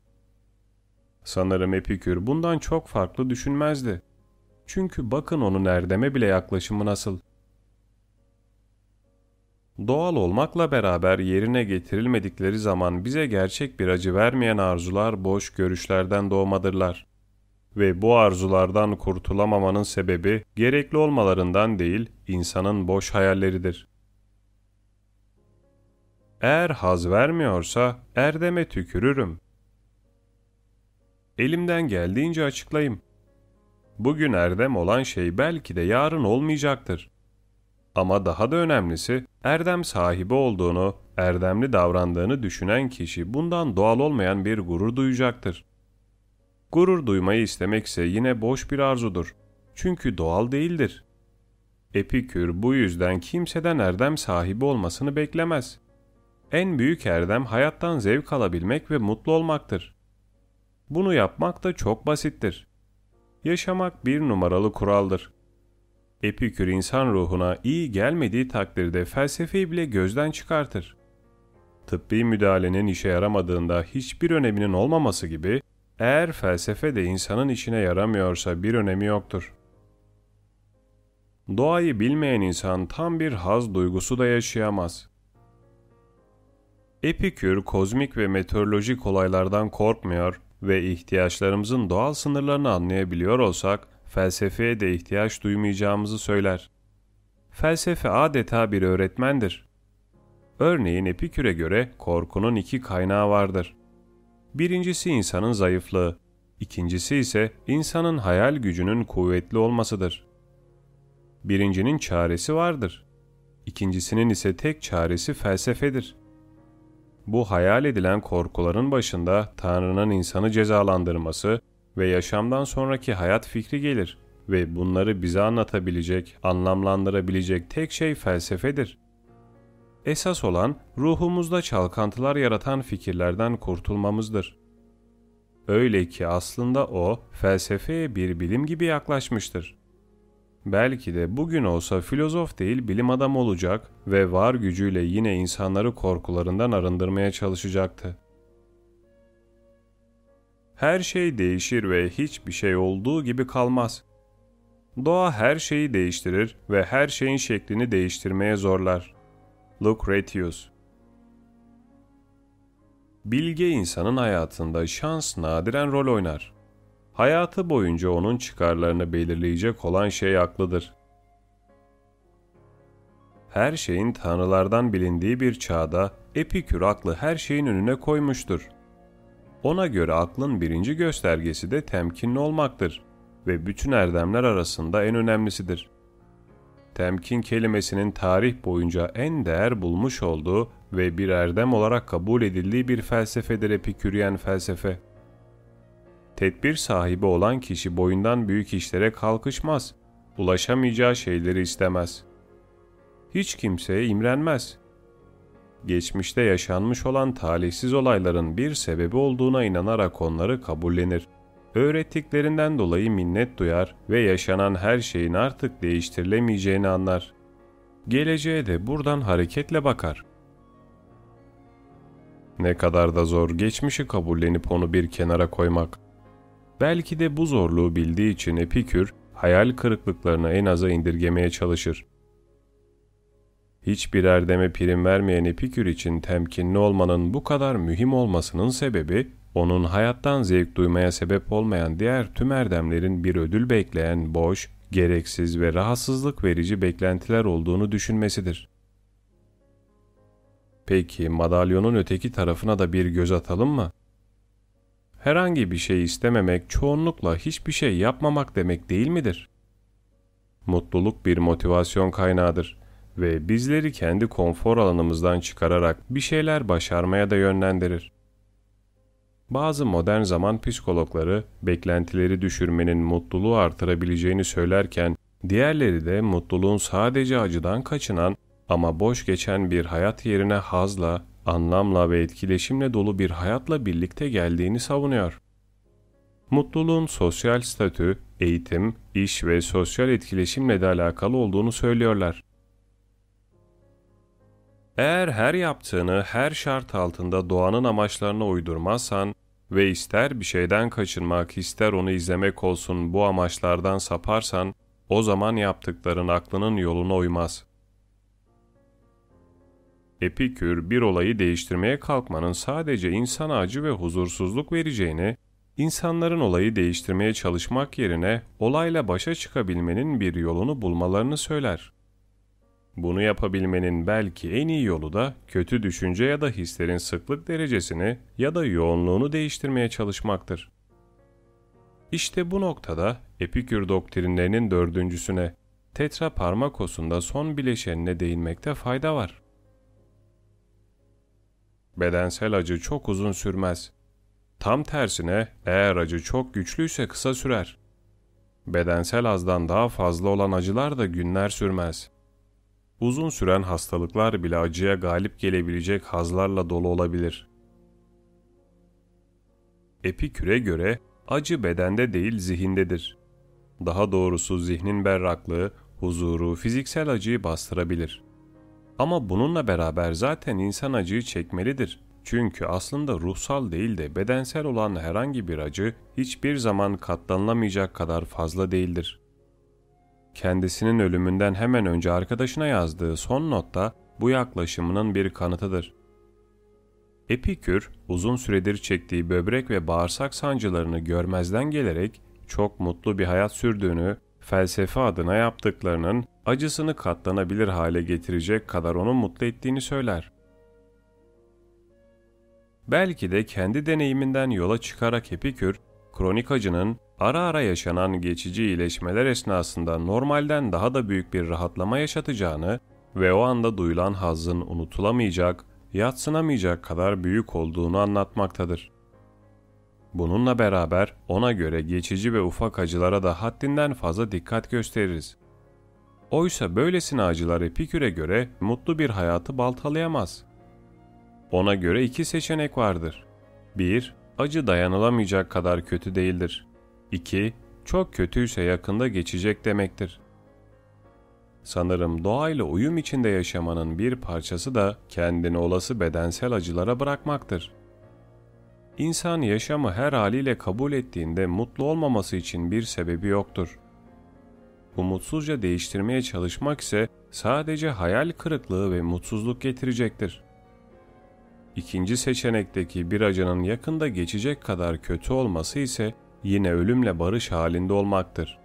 Sanırım Epikür bundan çok farklı düşünmezdi. Çünkü bakın onun erdeme bile yaklaşımı nasıl. Doğal olmakla beraber yerine getirilmedikleri zaman bize gerçek bir acı vermeyen arzular boş görüşlerden doğmadırlar. Ve bu arzulardan kurtulamamanın sebebi gerekli olmalarından değil, insanın boş hayalleridir. Eğer haz vermiyorsa erdeme tükürürüm. Elimden geldiğince açıklayayım. Bugün erdem olan şey belki de yarın olmayacaktır. Ama daha da önemlisi erdem sahibi olduğunu, erdemli davrandığını düşünen kişi bundan doğal olmayan bir gurur duyacaktır. Gurur duymayı istemek ise yine boş bir arzudur. Çünkü doğal değildir. Epikür bu yüzden kimseden erdem sahibi olmasını beklemez. En büyük erdem hayattan zevk alabilmek ve mutlu olmaktır. Bunu yapmak da çok basittir. Yaşamak bir numaralı kuraldır. Epikür insan ruhuna iyi gelmediği takdirde felsefeyi bile gözden çıkartır. Tıbbi müdahalenin işe yaramadığında hiçbir öneminin olmaması gibi eğer felsefe de insanın işine yaramıyorsa bir önemi yoktur. Doğayı bilmeyen insan tam bir haz duygusu da yaşayamaz. Epikür kozmik ve meteorolojik olaylardan korkmuyor ve ihtiyaçlarımızın doğal sınırlarını anlayabiliyor olsak felsefeye de ihtiyaç duymayacağımızı söyler. Felsefe adeta bir öğretmendir. Örneğin Epikür'e göre korkunun iki kaynağı vardır. Birincisi insanın zayıflığı, ikincisi ise insanın hayal gücünün kuvvetli olmasıdır. Birincinin çaresi vardır. İkincisinin ise tek çaresi felsefedir. Bu hayal edilen korkuların başında Tanrı'nın insanı cezalandırması ve yaşamdan sonraki hayat fikri gelir ve bunları bize anlatabilecek, anlamlandırabilecek tek şey felsefedir. Esas olan ruhumuzda çalkantılar yaratan fikirlerden kurtulmamızdır. Öyle ki aslında o felsefeye bir bilim gibi yaklaşmıştır. Belki de bugün olsa filozof değil bilim adamı olacak ve var gücüyle yine insanları korkularından arındırmaya çalışacaktı. Her şey değişir ve hiçbir şey olduğu gibi kalmaz. Doğa her şeyi değiştirir ve her şeyin şeklini değiştirmeye zorlar. Lucretius Bilge insanın hayatında şans nadiren rol oynar. Hayatı boyunca onun çıkarlarını belirleyecek olan şey aklıdır. Her şeyin tanrılardan bilindiği bir çağda Epikür aklı her şeyin önüne koymuştur. Ona göre aklın birinci göstergesi de temkinli olmaktır ve bütün erdemler arasında en önemlisidir. Temkin kelimesinin tarih boyunca en değer bulmuş olduğu ve bir erdem olarak kabul edildiği bir felsefedir Epiküryen felsefe. Tedbir sahibi olan kişi boyundan büyük işlere kalkışmaz, ulaşamayacağı şeyleri istemez. Hiç kimseye imrenmez. Geçmişte yaşanmış olan talihsiz olayların bir sebebi olduğuna inanarak onları kabullenir. Öğrettiklerinden dolayı minnet duyar ve yaşanan her şeyin artık değiştirilemeyeceğini anlar. Geleceğe de buradan hareketle bakar. Ne kadar da zor geçmişi kabullenip onu bir kenara koymak. Belki de bu zorluğu bildiği için Epikür, hayal kırıklıklarını en aza indirgemeye çalışır. Hiçbir erdeme prim vermeyen Epikür için temkinli olmanın bu kadar mühim olmasının sebebi, onun hayattan zevk duymaya sebep olmayan diğer tüm erdemlerin bir ödül bekleyen boş, gereksiz ve rahatsızlık verici beklentiler olduğunu düşünmesidir. Peki madalyonun öteki tarafına da bir göz atalım mı? Herhangi bir şey istememek çoğunlukla hiçbir şey yapmamak demek değil midir? Mutluluk bir motivasyon kaynağıdır ve bizleri kendi konfor alanımızdan çıkararak bir şeyler başarmaya da yönlendirir. Bazı modern zaman psikologları beklentileri düşürmenin mutluluğu artırabileceğini söylerken diğerleri de mutluluğun sadece acıdan kaçınan ama boş geçen bir hayat yerine hazla, anlamla ve etkileşimle dolu bir hayatla birlikte geldiğini savunuyor. Mutluluğun sosyal statü, eğitim, iş ve sosyal etkileşimle de alakalı olduğunu söylüyorlar. Eğer her yaptığını her şart altında doğanın amaçlarına uydurmazsan ve ister bir şeyden kaçınmak ister onu izlemek olsun bu amaçlardan saparsan, o zaman yaptıkların aklının yoluna uymaz. Epikür bir olayı değiştirmeye kalkmanın sadece insana acı ve huzursuzluk vereceğini, insanların olayı değiştirmeye çalışmak yerine olayla başa çıkabilmenin bir yolunu bulmalarını söyler. Bunu yapabilmenin belki en iyi yolu da kötü düşünce ya da hislerin sıklık derecesini ya da yoğunluğunu değiştirmeye çalışmaktır. İşte bu noktada Epikür doktrinlerinin dördüncüsüne, Tetra Parmakos'un son bileşenine değinmekte fayda var. Bedensel acı çok uzun sürmez. Tam tersine eğer acı çok güçlüyse kısa sürer. Bedensel azdan daha fazla olan acılar da günler sürmez. Uzun süren hastalıklar bile acıya galip gelebilecek hazlarla dolu olabilir. Epikür'e göre acı bedende değil zihindedir. Daha doğrusu zihnin berraklığı, huzuru, fiziksel acıyı bastırabilir. Ama bununla beraber zaten insan acıyı çekmelidir. Çünkü aslında ruhsal değil de bedensel olan herhangi bir acı hiçbir zaman katlanılamayacak kadar fazla değildir. Kendisinin ölümünden hemen önce arkadaşına yazdığı son notta bu yaklaşımının bir kanıtıdır. Epikür, uzun süredir çektiği böbrek ve bağırsak sancılarını görmezden gelerek çok mutlu bir hayat sürdüğünü, felsefe adına yaptıklarının acısını katlanabilir hale getirecek kadar onu mutlu ettiğini söyler. Belki de kendi deneyiminden yola çıkarak Epikür, kronik acının ara ara yaşanan geçici iyileşmeler esnasında normalden daha da büyük bir rahatlama yaşatacağını ve o anda duyulan hazzın unutulamayacak, yatsınamayacak kadar büyük olduğunu anlatmaktadır. Bununla beraber ona göre geçici ve ufak acılara da haddinden fazla dikkat gösteririz. Oysa böylesine acılar Epikür'e göre mutlu bir hayatı baltalayamaz. Ona göre iki seçenek vardır. 1. Acı dayanılamayacak kadar kötü değildir. 2. Çok kötüyse yakında geçecek demektir. Sanırım doğayla uyum içinde yaşamanın bir parçası da kendini olası bedensel acılara bırakmaktır. İnsan yaşamı her haliyle kabul ettiğinde mutlu olmaması için bir sebebi yoktur. Umutsuzca değiştirmeye çalışmak ise sadece hayal kırıklığı ve mutsuzluk getirecektir. İkinci seçenekteki bir acının yakında geçecek kadar kötü olması ise yine ölümle barış halinde olmaktır.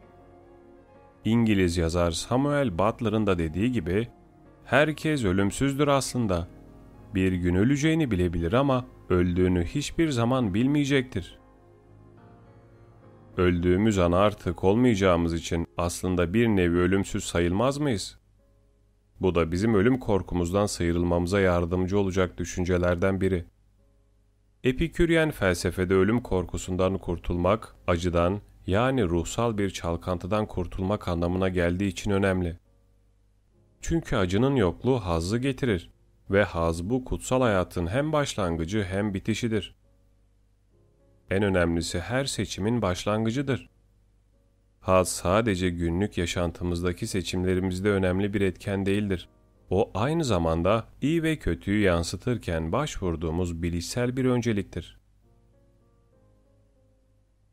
İngiliz yazar Samuel Butler'ın da dediği gibi, herkes ölümsüzdür aslında. Bir gün öleceğini bilebilir ama öldüğünü hiçbir zaman bilmeyecektir. Öldüğümüz an artık olmayacağımız için aslında bir nevi ölümsüz sayılmaz mıyız? Bu da bizim ölüm korkumuzdan sıyrılmamıza yardımcı olacak düşüncelerden biri. Epiküryen felsefede ölüm korkusundan kurtulmak, acıdan yani ruhsal bir çalkantıdan kurtulmak anlamına geldiği için önemli. Çünkü acının yokluğu hazzı getirir ve haz bu kutsal hayatın hem başlangıcı hem bitişidir. En önemlisi her seçimin başlangıcıdır. Haz sadece günlük yaşantımızdaki seçimlerimizde önemli bir etken değildir. O aynı zamanda iyi ve kötüyü yansıtırken başvurduğumuz bilişsel bir önceliktir.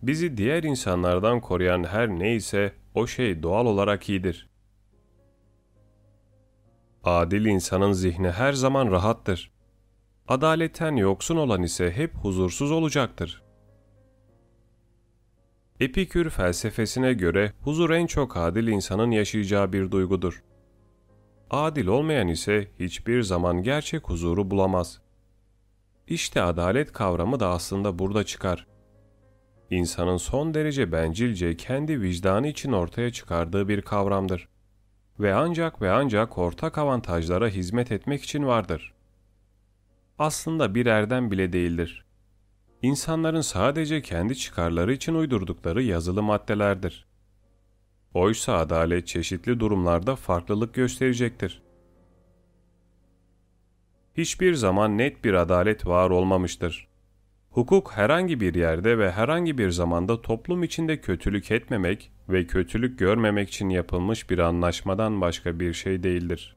Bizi diğer insanlardan koruyan her neyse o şey doğal olarak iyidir. Adil insanın zihni her zaman rahattır. Adaletten yoksun olan ise hep huzursuz olacaktır. Epikür felsefesine göre huzur en çok adil insanın yaşayacağı bir duygudur. Adil olmayan ise hiçbir zaman gerçek huzuru bulamaz. İşte adalet kavramı da aslında burada çıkar. İnsanın son derece bencilce kendi vicdanı için ortaya çıkardığı bir kavramdır. Ve ancak ve ancak ortak avantajlara hizmet etmek için vardır. Aslında bir erdem bile değildir insanların sadece kendi çıkarları için uydurdukları yazılı maddelerdir. Oysa adalet çeşitli durumlarda farklılık gösterecektir. Hiçbir zaman net bir adalet var olmamıştır. Hukuk herhangi bir yerde ve herhangi bir zamanda toplum içinde kötülük etmemek ve kötülük görmemek için yapılmış bir anlaşmadan başka bir şey değildir.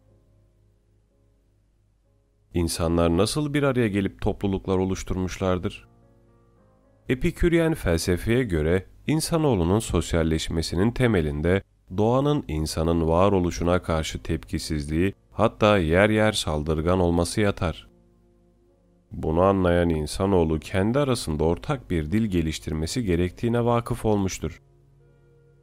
İnsanlar nasıl bir araya gelip topluluklar oluşturmuşlardır? Epiküryen felsefeye göre insanoğlunun sosyalleşmesinin temelinde doğanın insanın varoluşuna karşı tepkisizliği hatta yer yer saldırgan olması yatar. Bunu anlayan insanoğlu kendi arasında ortak bir dil geliştirmesi gerektiğine vakıf olmuştur.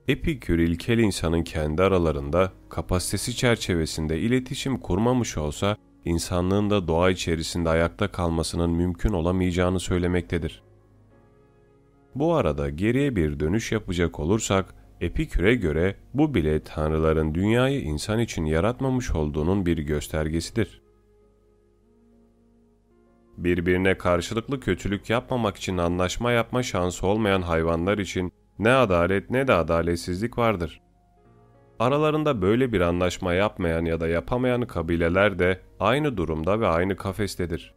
Epikür ilkel insanın kendi aralarında kapasitesi çerçevesinde iletişim kurmamış olsa insanlığın da doğa içerisinde ayakta kalmasının mümkün olamayacağını söylemektedir. Bu arada geriye bir dönüş yapacak olursak, Epikür'e göre bu bile tanrıların dünyayı insan için yaratmamış olduğunun bir göstergesidir. Birbirine karşılıklı kötülük yapmamak için anlaşma yapma şansı olmayan hayvanlar için ne adalet ne de adaletsizlik vardır. Aralarında böyle bir anlaşma yapmayan ya da yapamayan kabileler de aynı durumda ve aynı kafestedir.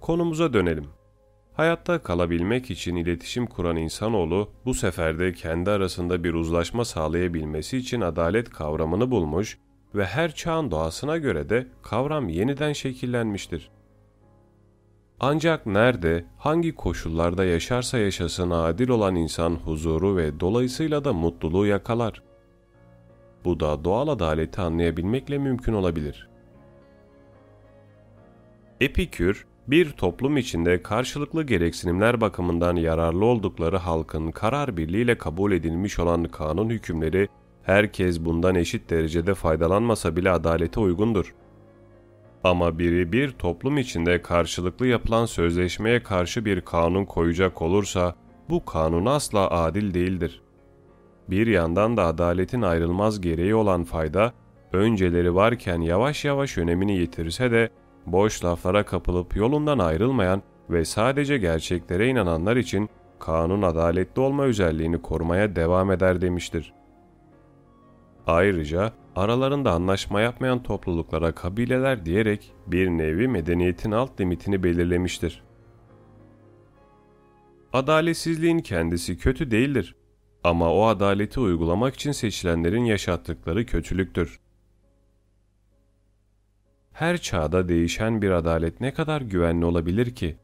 Konumuza dönelim. Hayatta kalabilmek için iletişim kuran insanoğlu bu sefer de kendi arasında bir uzlaşma sağlayabilmesi için adalet kavramını bulmuş ve her çağın doğasına göre de kavram yeniden şekillenmiştir. Ancak nerede, hangi koşullarda yaşarsa yaşasın adil olan insan huzuru ve dolayısıyla da mutluluğu yakalar. Bu da doğal adaleti anlayabilmekle mümkün olabilir. Epikür, bir toplum içinde karşılıklı gereksinimler bakımından yararlı oldukları halkın karar birliğiyle kabul edilmiş olan kanun hükümleri herkes bundan eşit derecede faydalanmasa bile adalete uygundur. Ama biri bir toplum içinde karşılıklı yapılan sözleşmeye karşı bir kanun koyacak olursa bu kanun asla adil değildir. Bir yandan da adaletin ayrılmaz gereği olan fayda, önceleri varken yavaş yavaş önemini yitirse de boş laflara kapılıp yolundan ayrılmayan ve sadece gerçeklere inananlar için kanun adaletli olma özelliğini korumaya devam eder demiştir. Ayrıca aralarında anlaşma yapmayan topluluklara kabileler diyerek bir nevi medeniyetin alt limitini belirlemiştir. Adaletsizliğin kendisi kötü değildir ama o adaleti uygulamak için seçilenlerin yaşattıkları kötülüktür. Her çağda değişen bir adalet ne kadar güvenli olabilir ki?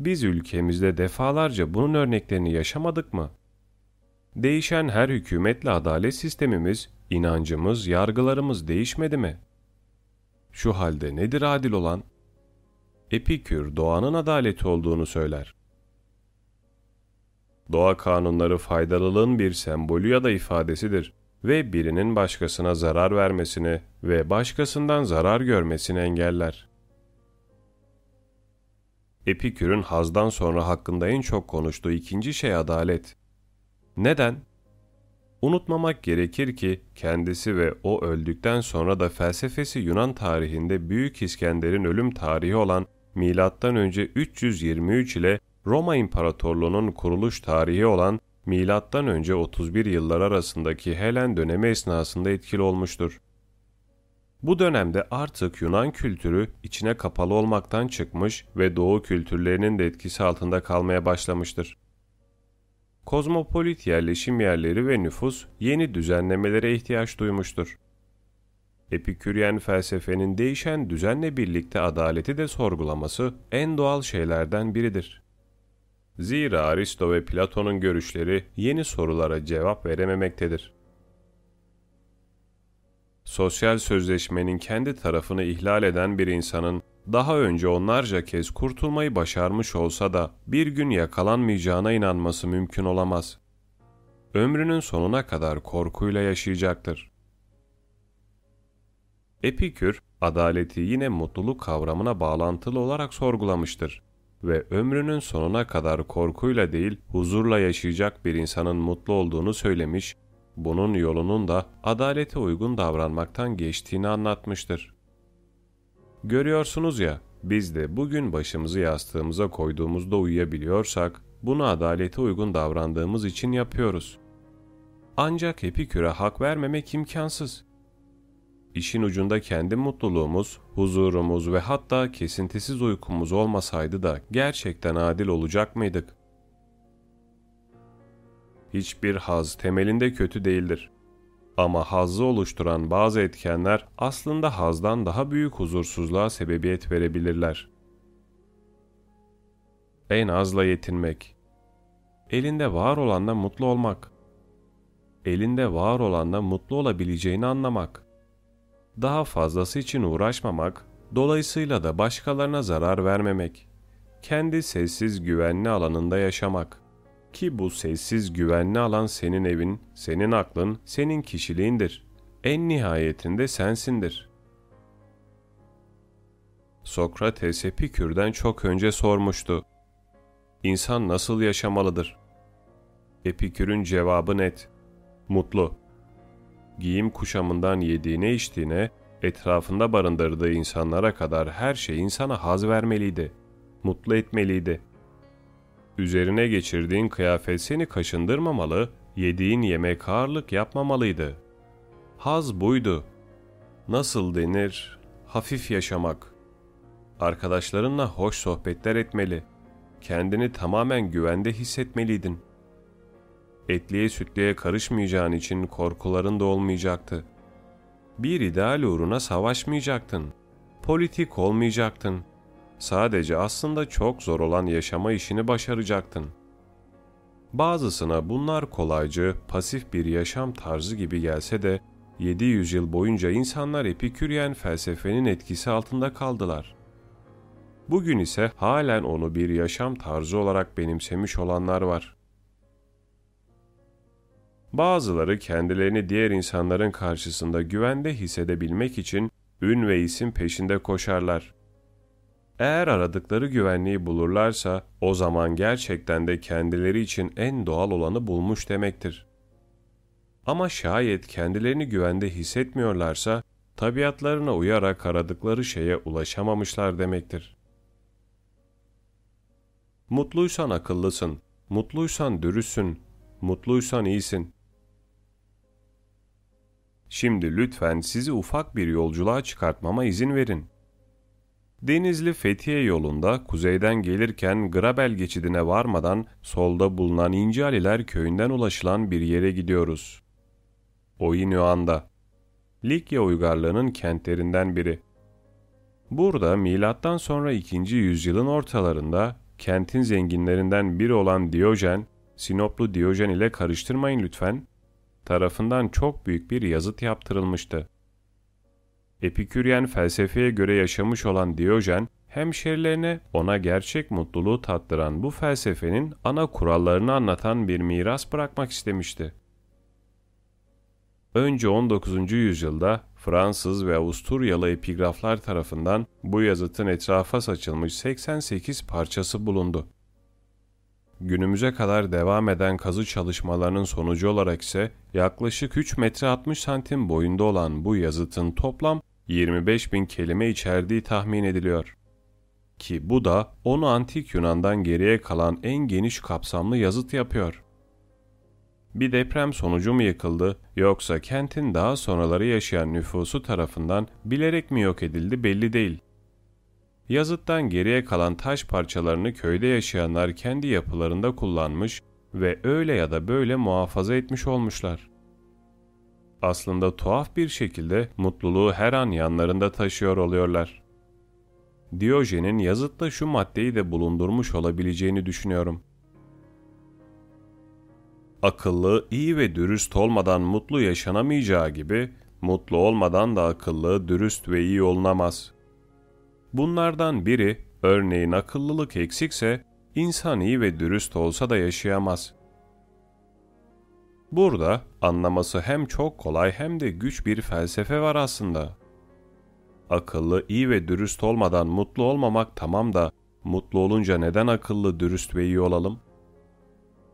Biz ülkemizde defalarca bunun örneklerini yaşamadık mı? Değişen her hükümetle adalet sistemimiz, inancımız, yargılarımız değişmedi mi? Şu halde nedir adil olan? Epikür doğanın adaleti olduğunu söyler. Doğa kanunları faydalılığın bir sembolü ya da ifadesidir ve birinin başkasına zarar vermesini ve başkasından zarar görmesini engeller. Epikür'ün hazdan sonra hakkında en çok konuştuğu ikinci şey adalet. Neden? Unutmamak gerekir ki kendisi ve o öldükten sonra da felsefesi Yunan tarihinde Büyük İskender'in ölüm tarihi olan M.Ö. 323 ile Roma İmparatorluğu'nun kuruluş tarihi olan önce 31 yıllar arasındaki Helen dönemi esnasında etkili olmuştur. Bu dönemde artık Yunan kültürü içine kapalı olmaktan çıkmış ve Doğu kültürlerinin de etkisi altında kalmaya başlamıştır. Kozmopolit yerleşim yerleri ve nüfus yeni düzenlemelere ihtiyaç duymuştur. Epiküryen felsefenin değişen düzenle birlikte adaleti de sorgulaması en doğal şeylerden biridir. Zira Aristo ve Platon'un görüşleri yeni sorulara cevap verememektedir. Sosyal sözleşmenin kendi tarafını ihlal eden bir insanın daha önce onlarca kez kurtulmayı başarmış olsa da bir gün yakalanmayacağına inanması mümkün olamaz. Ömrünün sonuna kadar korkuyla yaşayacaktır. Epikür, adaleti yine mutluluk kavramına bağlantılı olarak sorgulamıştır ve ömrünün sonuna kadar korkuyla değil huzurla yaşayacak bir insanın mutlu olduğunu söylemiş, bunun yolunun da adalete uygun davranmaktan geçtiğini anlatmıştır. Görüyorsunuz ya, biz de bugün başımızı yastığımıza koyduğumuzda uyuyabiliyorsak, bunu adalete uygun davrandığımız için yapıyoruz. Ancak Epikür'e hak vermemek imkansız. İşin ucunda kendi mutluluğumuz, huzurumuz ve hatta kesintisiz uykumuz olmasaydı da gerçekten adil olacak mıydık? Hiçbir haz temelinde kötü değildir. Ama hazzı oluşturan bazı etkenler aslında hazdan daha büyük huzursuzluğa sebebiyet verebilirler. En azla yetinmek. Elinde var olanla mutlu olmak. Elinde var olanla mutlu olabileceğini anlamak daha fazlası için uğraşmamak, dolayısıyla da başkalarına zarar vermemek, kendi sessiz güvenli alanında yaşamak. Ki bu sessiz güvenli alan senin evin, senin aklın, senin kişiliğindir. En nihayetinde sensindir. Sokrates Epikür'den çok önce sormuştu. İnsan nasıl yaşamalıdır? Epikür'ün cevabı net. Mutlu giyim kuşamından yediğine içtiğine, etrafında barındırdığı insanlara kadar her şey insana haz vermeliydi, mutlu etmeliydi. Üzerine geçirdiğin kıyafet seni kaşındırmamalı, yediğin yemek ağırlık yapmamalıydı. Haz buydu. Nasıl denir? Hafif yaşamak. Arkadaşlarınla hoş sohbetler etmeli. Kendini tamamen güvende hissetmeliydin.'' etliye sütlüye karışmayacağın için korkuların da olmayacaktı. Bir ideal uğruna savaşmayacaktın. Politik olmayacaktın. Sadece aslında çok zor olan yaşama işini başaracaktın. Bazısına bunlar kolaycı, pasif bir yaşam tarzı gibi gelse de 700 yıl boyunca insanlar Epiküryen felsefenin etkisi altında kaldılar. Bugün ise halen onu bir yaşam tarzı olarak benimsemiş olanlar var. Bazıları kendilerini diğer insanların karşısında güvende hissedebilmek için ün ve isim peşinde koşarlar. Eğer aradıkları güvenliği bulurlarsa o zaman gerçekten de kendileri için en doğal olanı bulmuş demektir. Ama şayet kendilerini güvende hissetmiyorlarsa tabiatlarına uyarak aradıkları şeye ulaşamamışlar demektir. Mutluysan akıllısın, mutluysan dürüstsün, mutluysan iyisin. Şimdi lütfen sizi ufak bir yolculuğa çıkartmama izin verin. Denizli Fethiye yolunda kuzeyden gelirken Grabel geçidine varmadan solda bulunan İnci Aliler köyünden ulaşılan bir yere gidiyoruz. Oinuan'da. Likya uygarlığının kentlerinden biri. Burada milattan sonra 2. yüzyılın ortalarında kentin zenginlerinden biri olan Diyojen, Sinoplu Diyojen ile karıştırmayın lütfen, tarafından çok büyük bir yazıt yaptırılmıştı. Epiküryen felsefeye göre yaşamış olan Diyojen, hemşerilerine ona gerçek mutluluğu tattıran bu felsefenin ana kurallarını anlatan bir miras bırakmak istemişti. Önce 19. yüzyılda Fransız ve Avusturyalı epigraflar tarafından bu yazıtın etrafa saçılmış 88 parçası bulundu. Günümüze kadar devam eden kazı çalışmalarının sonucu olarak ise yaklaşık 3 metre 60 santim boyunda olan bu yazıtın toplam 25 bin kelime içerdiği tahmin ediliyor. Ki bu da onu antik Yunan'dan geriye kalan en geniş kapsamlı yazıt yapıyor. Bir deprem sonucu mu yıkıldı yoksa kentin daha sonraları yaşayan nüfusu tarafından bilerek mi yok edildi belli değil. Yazıttan geriye kalan taş parçalarını köyde yaşayanlar kendi yapılarında kullanmış ve öyle ya da böyle muhafaza etmiş olmuşlar. Aslında tuhaf bir şekilde mutluluğu her an yanlarında taşıyor oluyorlar. Diyojen'in yazıtta şu maddeyi de bulundurmuş olabileceğini düşünüyorum. Akıllı, iyi ve dürüst olmadan mutlu yaşanamayacağı gibi, mutlu olmadan da akıllı, dürüst ve iyi olunamaz. Bunlardan biri, örneğin akıllılık eksikse, insan iyi ve dürüst olsa da yaşayamaz. Burada anlaması hem çok kolay hem de güç bir felsefe var aslında. Akıllı, iyi ve dürüst olmadan mutlu olmamak tamam da mutlu olunca neden akıllı, dürüst ve iyi olalım?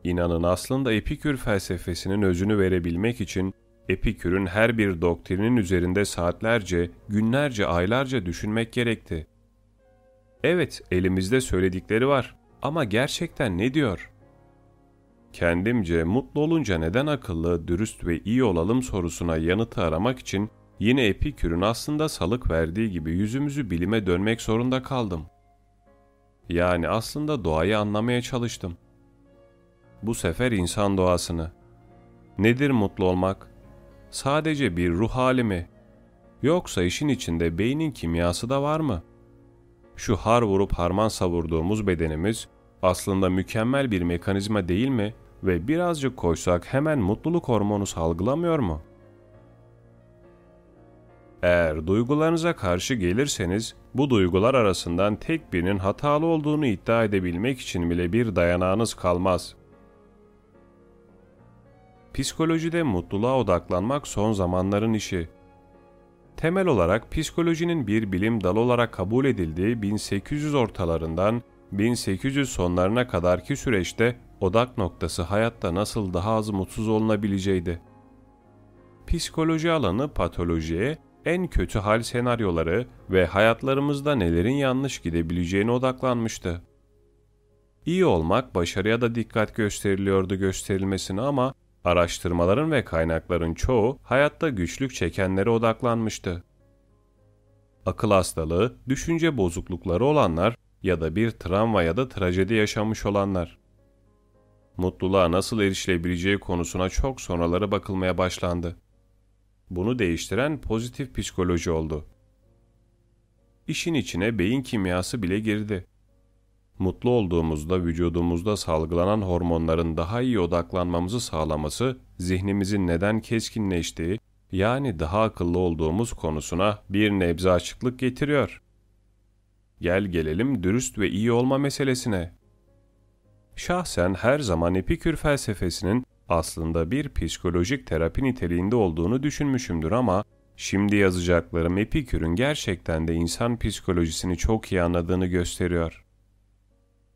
İnanın aslında Epikür felsefesinin özünü verebilmek için Epikür'ün her bir doktrinin üzerinde saatlerce, günlerce, aylarca düşünmek gerekti. Evet, elimizde söyledikleri var ama gerçekten ne diyor? Kendimce mutlu olunca neden akıllı, dürüst ve iyi olalım sorusuna yanıtı aramak için yine Epikür'ün aslında salık verdiği gibi yüzümüzü bilime dönmek zorunda kaldım. Yani aslında doğayı anlamaya çalıştım. Bu sefer insan doğasını. Nedir mutlu olmak? Sadece bir ruh hali mi? Yoksa işin içinde beynin kimyası da var mı? Şu har vurup harman savurduğumuz bedenimiz aslında mükemmel bir mekanizma değil mi ve birazcık koysak hemen mutluluk hormonu salgılamıyor mu? Eğer duygularınıza karşı gelirseniz, bu duygular arasından tek birinin hatalı olduğunu iddia edebilmek için bile bir dayanağınız kalmaz. Psikolojide mutluluğa odaklanmak son zamanların işi. Temel olarak psikolojinin bir bilim dalı olarak kabul edildiği 1800 ortalarından 1800 sonlarına kadarki süreçte odak noktası hayatta nasıl daha az mutsuz olunabileceğiydi. Psikoloji alanı patolojiye, en kötü hal senaryoları ve hayatlarımızda nelerin yanlış gidebileceğine odaklanmıştı. İyi olmak başarıya da dikkat gösteriliyordu gösterilmesine ama araştırmaların ve kaynakların çoğu hayatta güçlük çekenlere odaklanmıştı. Akıl hastalığı, düşünce bozuklukları olanlar ya da bir travma ya da trajedi yaşamış olanlar. Mutluluğa nasıl erişilebileceği konusuna çok sonraları bakılmaya başlandı. Bunu değiştiren pozitif psikoloji oldu. İşin içine beyin kimyası bile girdi. Mutlu olduğumuzda vücudumuzda salgılanan hormonların daha iyi odaklanmamızı sağlaması, zihnimizin neden keskinleştiği, yani daha akıllı olduğumuz konusuna bir nebze açıklık getiriyor. Gel gelelim dürüst ve iyi olma meselesine. Şahsen her zaman Epikür felsefesinin aslında bir psikolojik terapi niteliğinde olduğunu düşünmüşümdür ama şimdi yazacaklarım Epikür'ün gerçekten de insan psikolojisini çok iyi anladığını gösteriyor.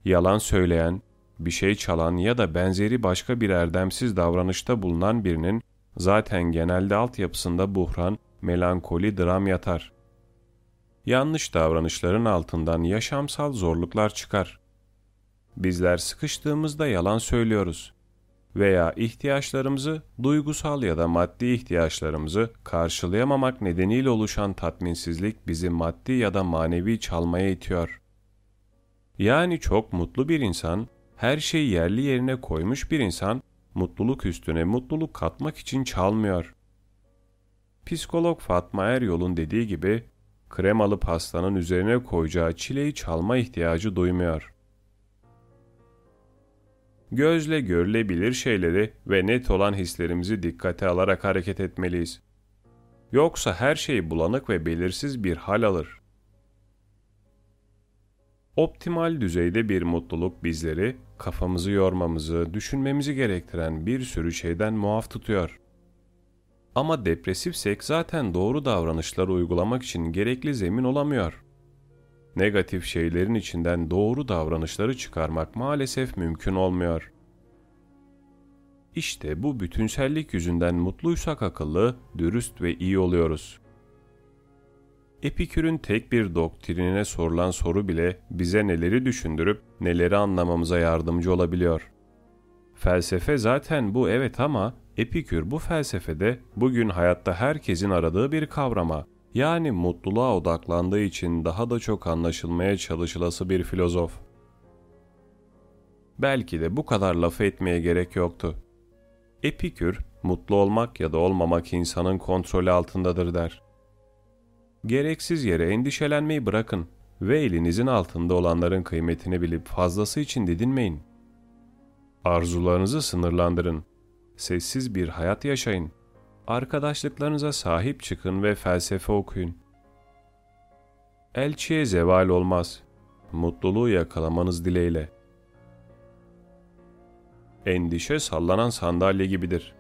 Yalan söyleyen, bir şey çalan ya da benzeri başka bir erdemsiz davranışta bulunan birinin zaten genelde altyapısında buhran, melankoli, dram yatar. Yanlış davranışların altından yaşamsal zorluklar çıkar. Bizler sıkıştığımızda yalan söylüyoruz veya ihtiyaçlarımızı, duygusal ya da maddi ihtiyaçlarımızı karşılayamamak nedeniyle oluşan tatminsizlik bizi maddi ya da manevi çalmaya itiyor. Yani çok mutlu bir insan, her şeyi yerli yerine koymuş bir insan, mutluluk üstüne mutluluk katmak için çalmıyor. Psikolog Fatma Eryol'un dediği gibi, kremalı pastanın üzerine koyacağı çileyi çalma ihtiyacı duymuyor. Gözle görülebilir şeyleri ve net olan hislerimizi dikkate alarak hareket etmeliyiz. Yoksa her şey bulanık ve belirsiz bir hal alır. Optimal düzeyde bir mutluluk bizleri kafamızı yormamızı, düşünmemizi gerektiren bir sürü şeyden muaf tutuyor. Ama depresifsek zaten doğru davranışlar uygulamak için gerekli zemin olamıyor. Negatif şeylerin içinden doğru davranışları çıkarmak maalesef mümkün olmuyor. İşte bu bütünsellik yüzünden mutluysak akıllı, dürüst ve iyi oluyoruz. Epikür'ün tek bir doktrinine sorulan soru bile bize neleri düşündürüp neleri anlamamıza yardımcı olabiliyor. Felsefe zaten bu evet ama Epikür bu felsefede bugün hayatta herkesin aradığı bir kavrama, yani mutluluğa odaklandığı için daha da çok anlaşılmaya çalışılası bir filozof. Belki de bu kadar lafı etmeye gerek yoktu. Epikür, mutlu olmak ya da olmamak insanın kontrolü altındadır der. Gereksiz yere endişelenmeyi bırakın ve elinizin altında olanların kıymetini bilip fazlası için didinmeyin. Arzularınızı sınırlandırın. Sessiz bir hayat yaşayın. Arkadaşlıklarınıza sahip çıkın ve felsefe okuyun. Elçiye zeval olmaz. Mutluluğu yakalamanız dileğiyle. Endişe sallanan sandalye gibidir.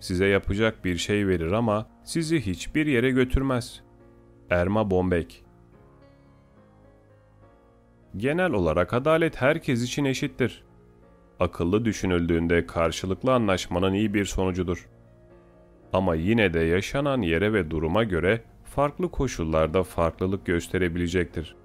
Size yapacak bir şey verir ama sizi hiçbir yere götürmez.'' Erma Bombek Genel olarak adalet herkes için eşittir. Akıllı düşünüldüğünde karşılıklı anlaşmanın iyi bir sonucudur. Ama yine de yaşanan yere ve duruma göre farklı koşullarda farklılık gösterebilecektir.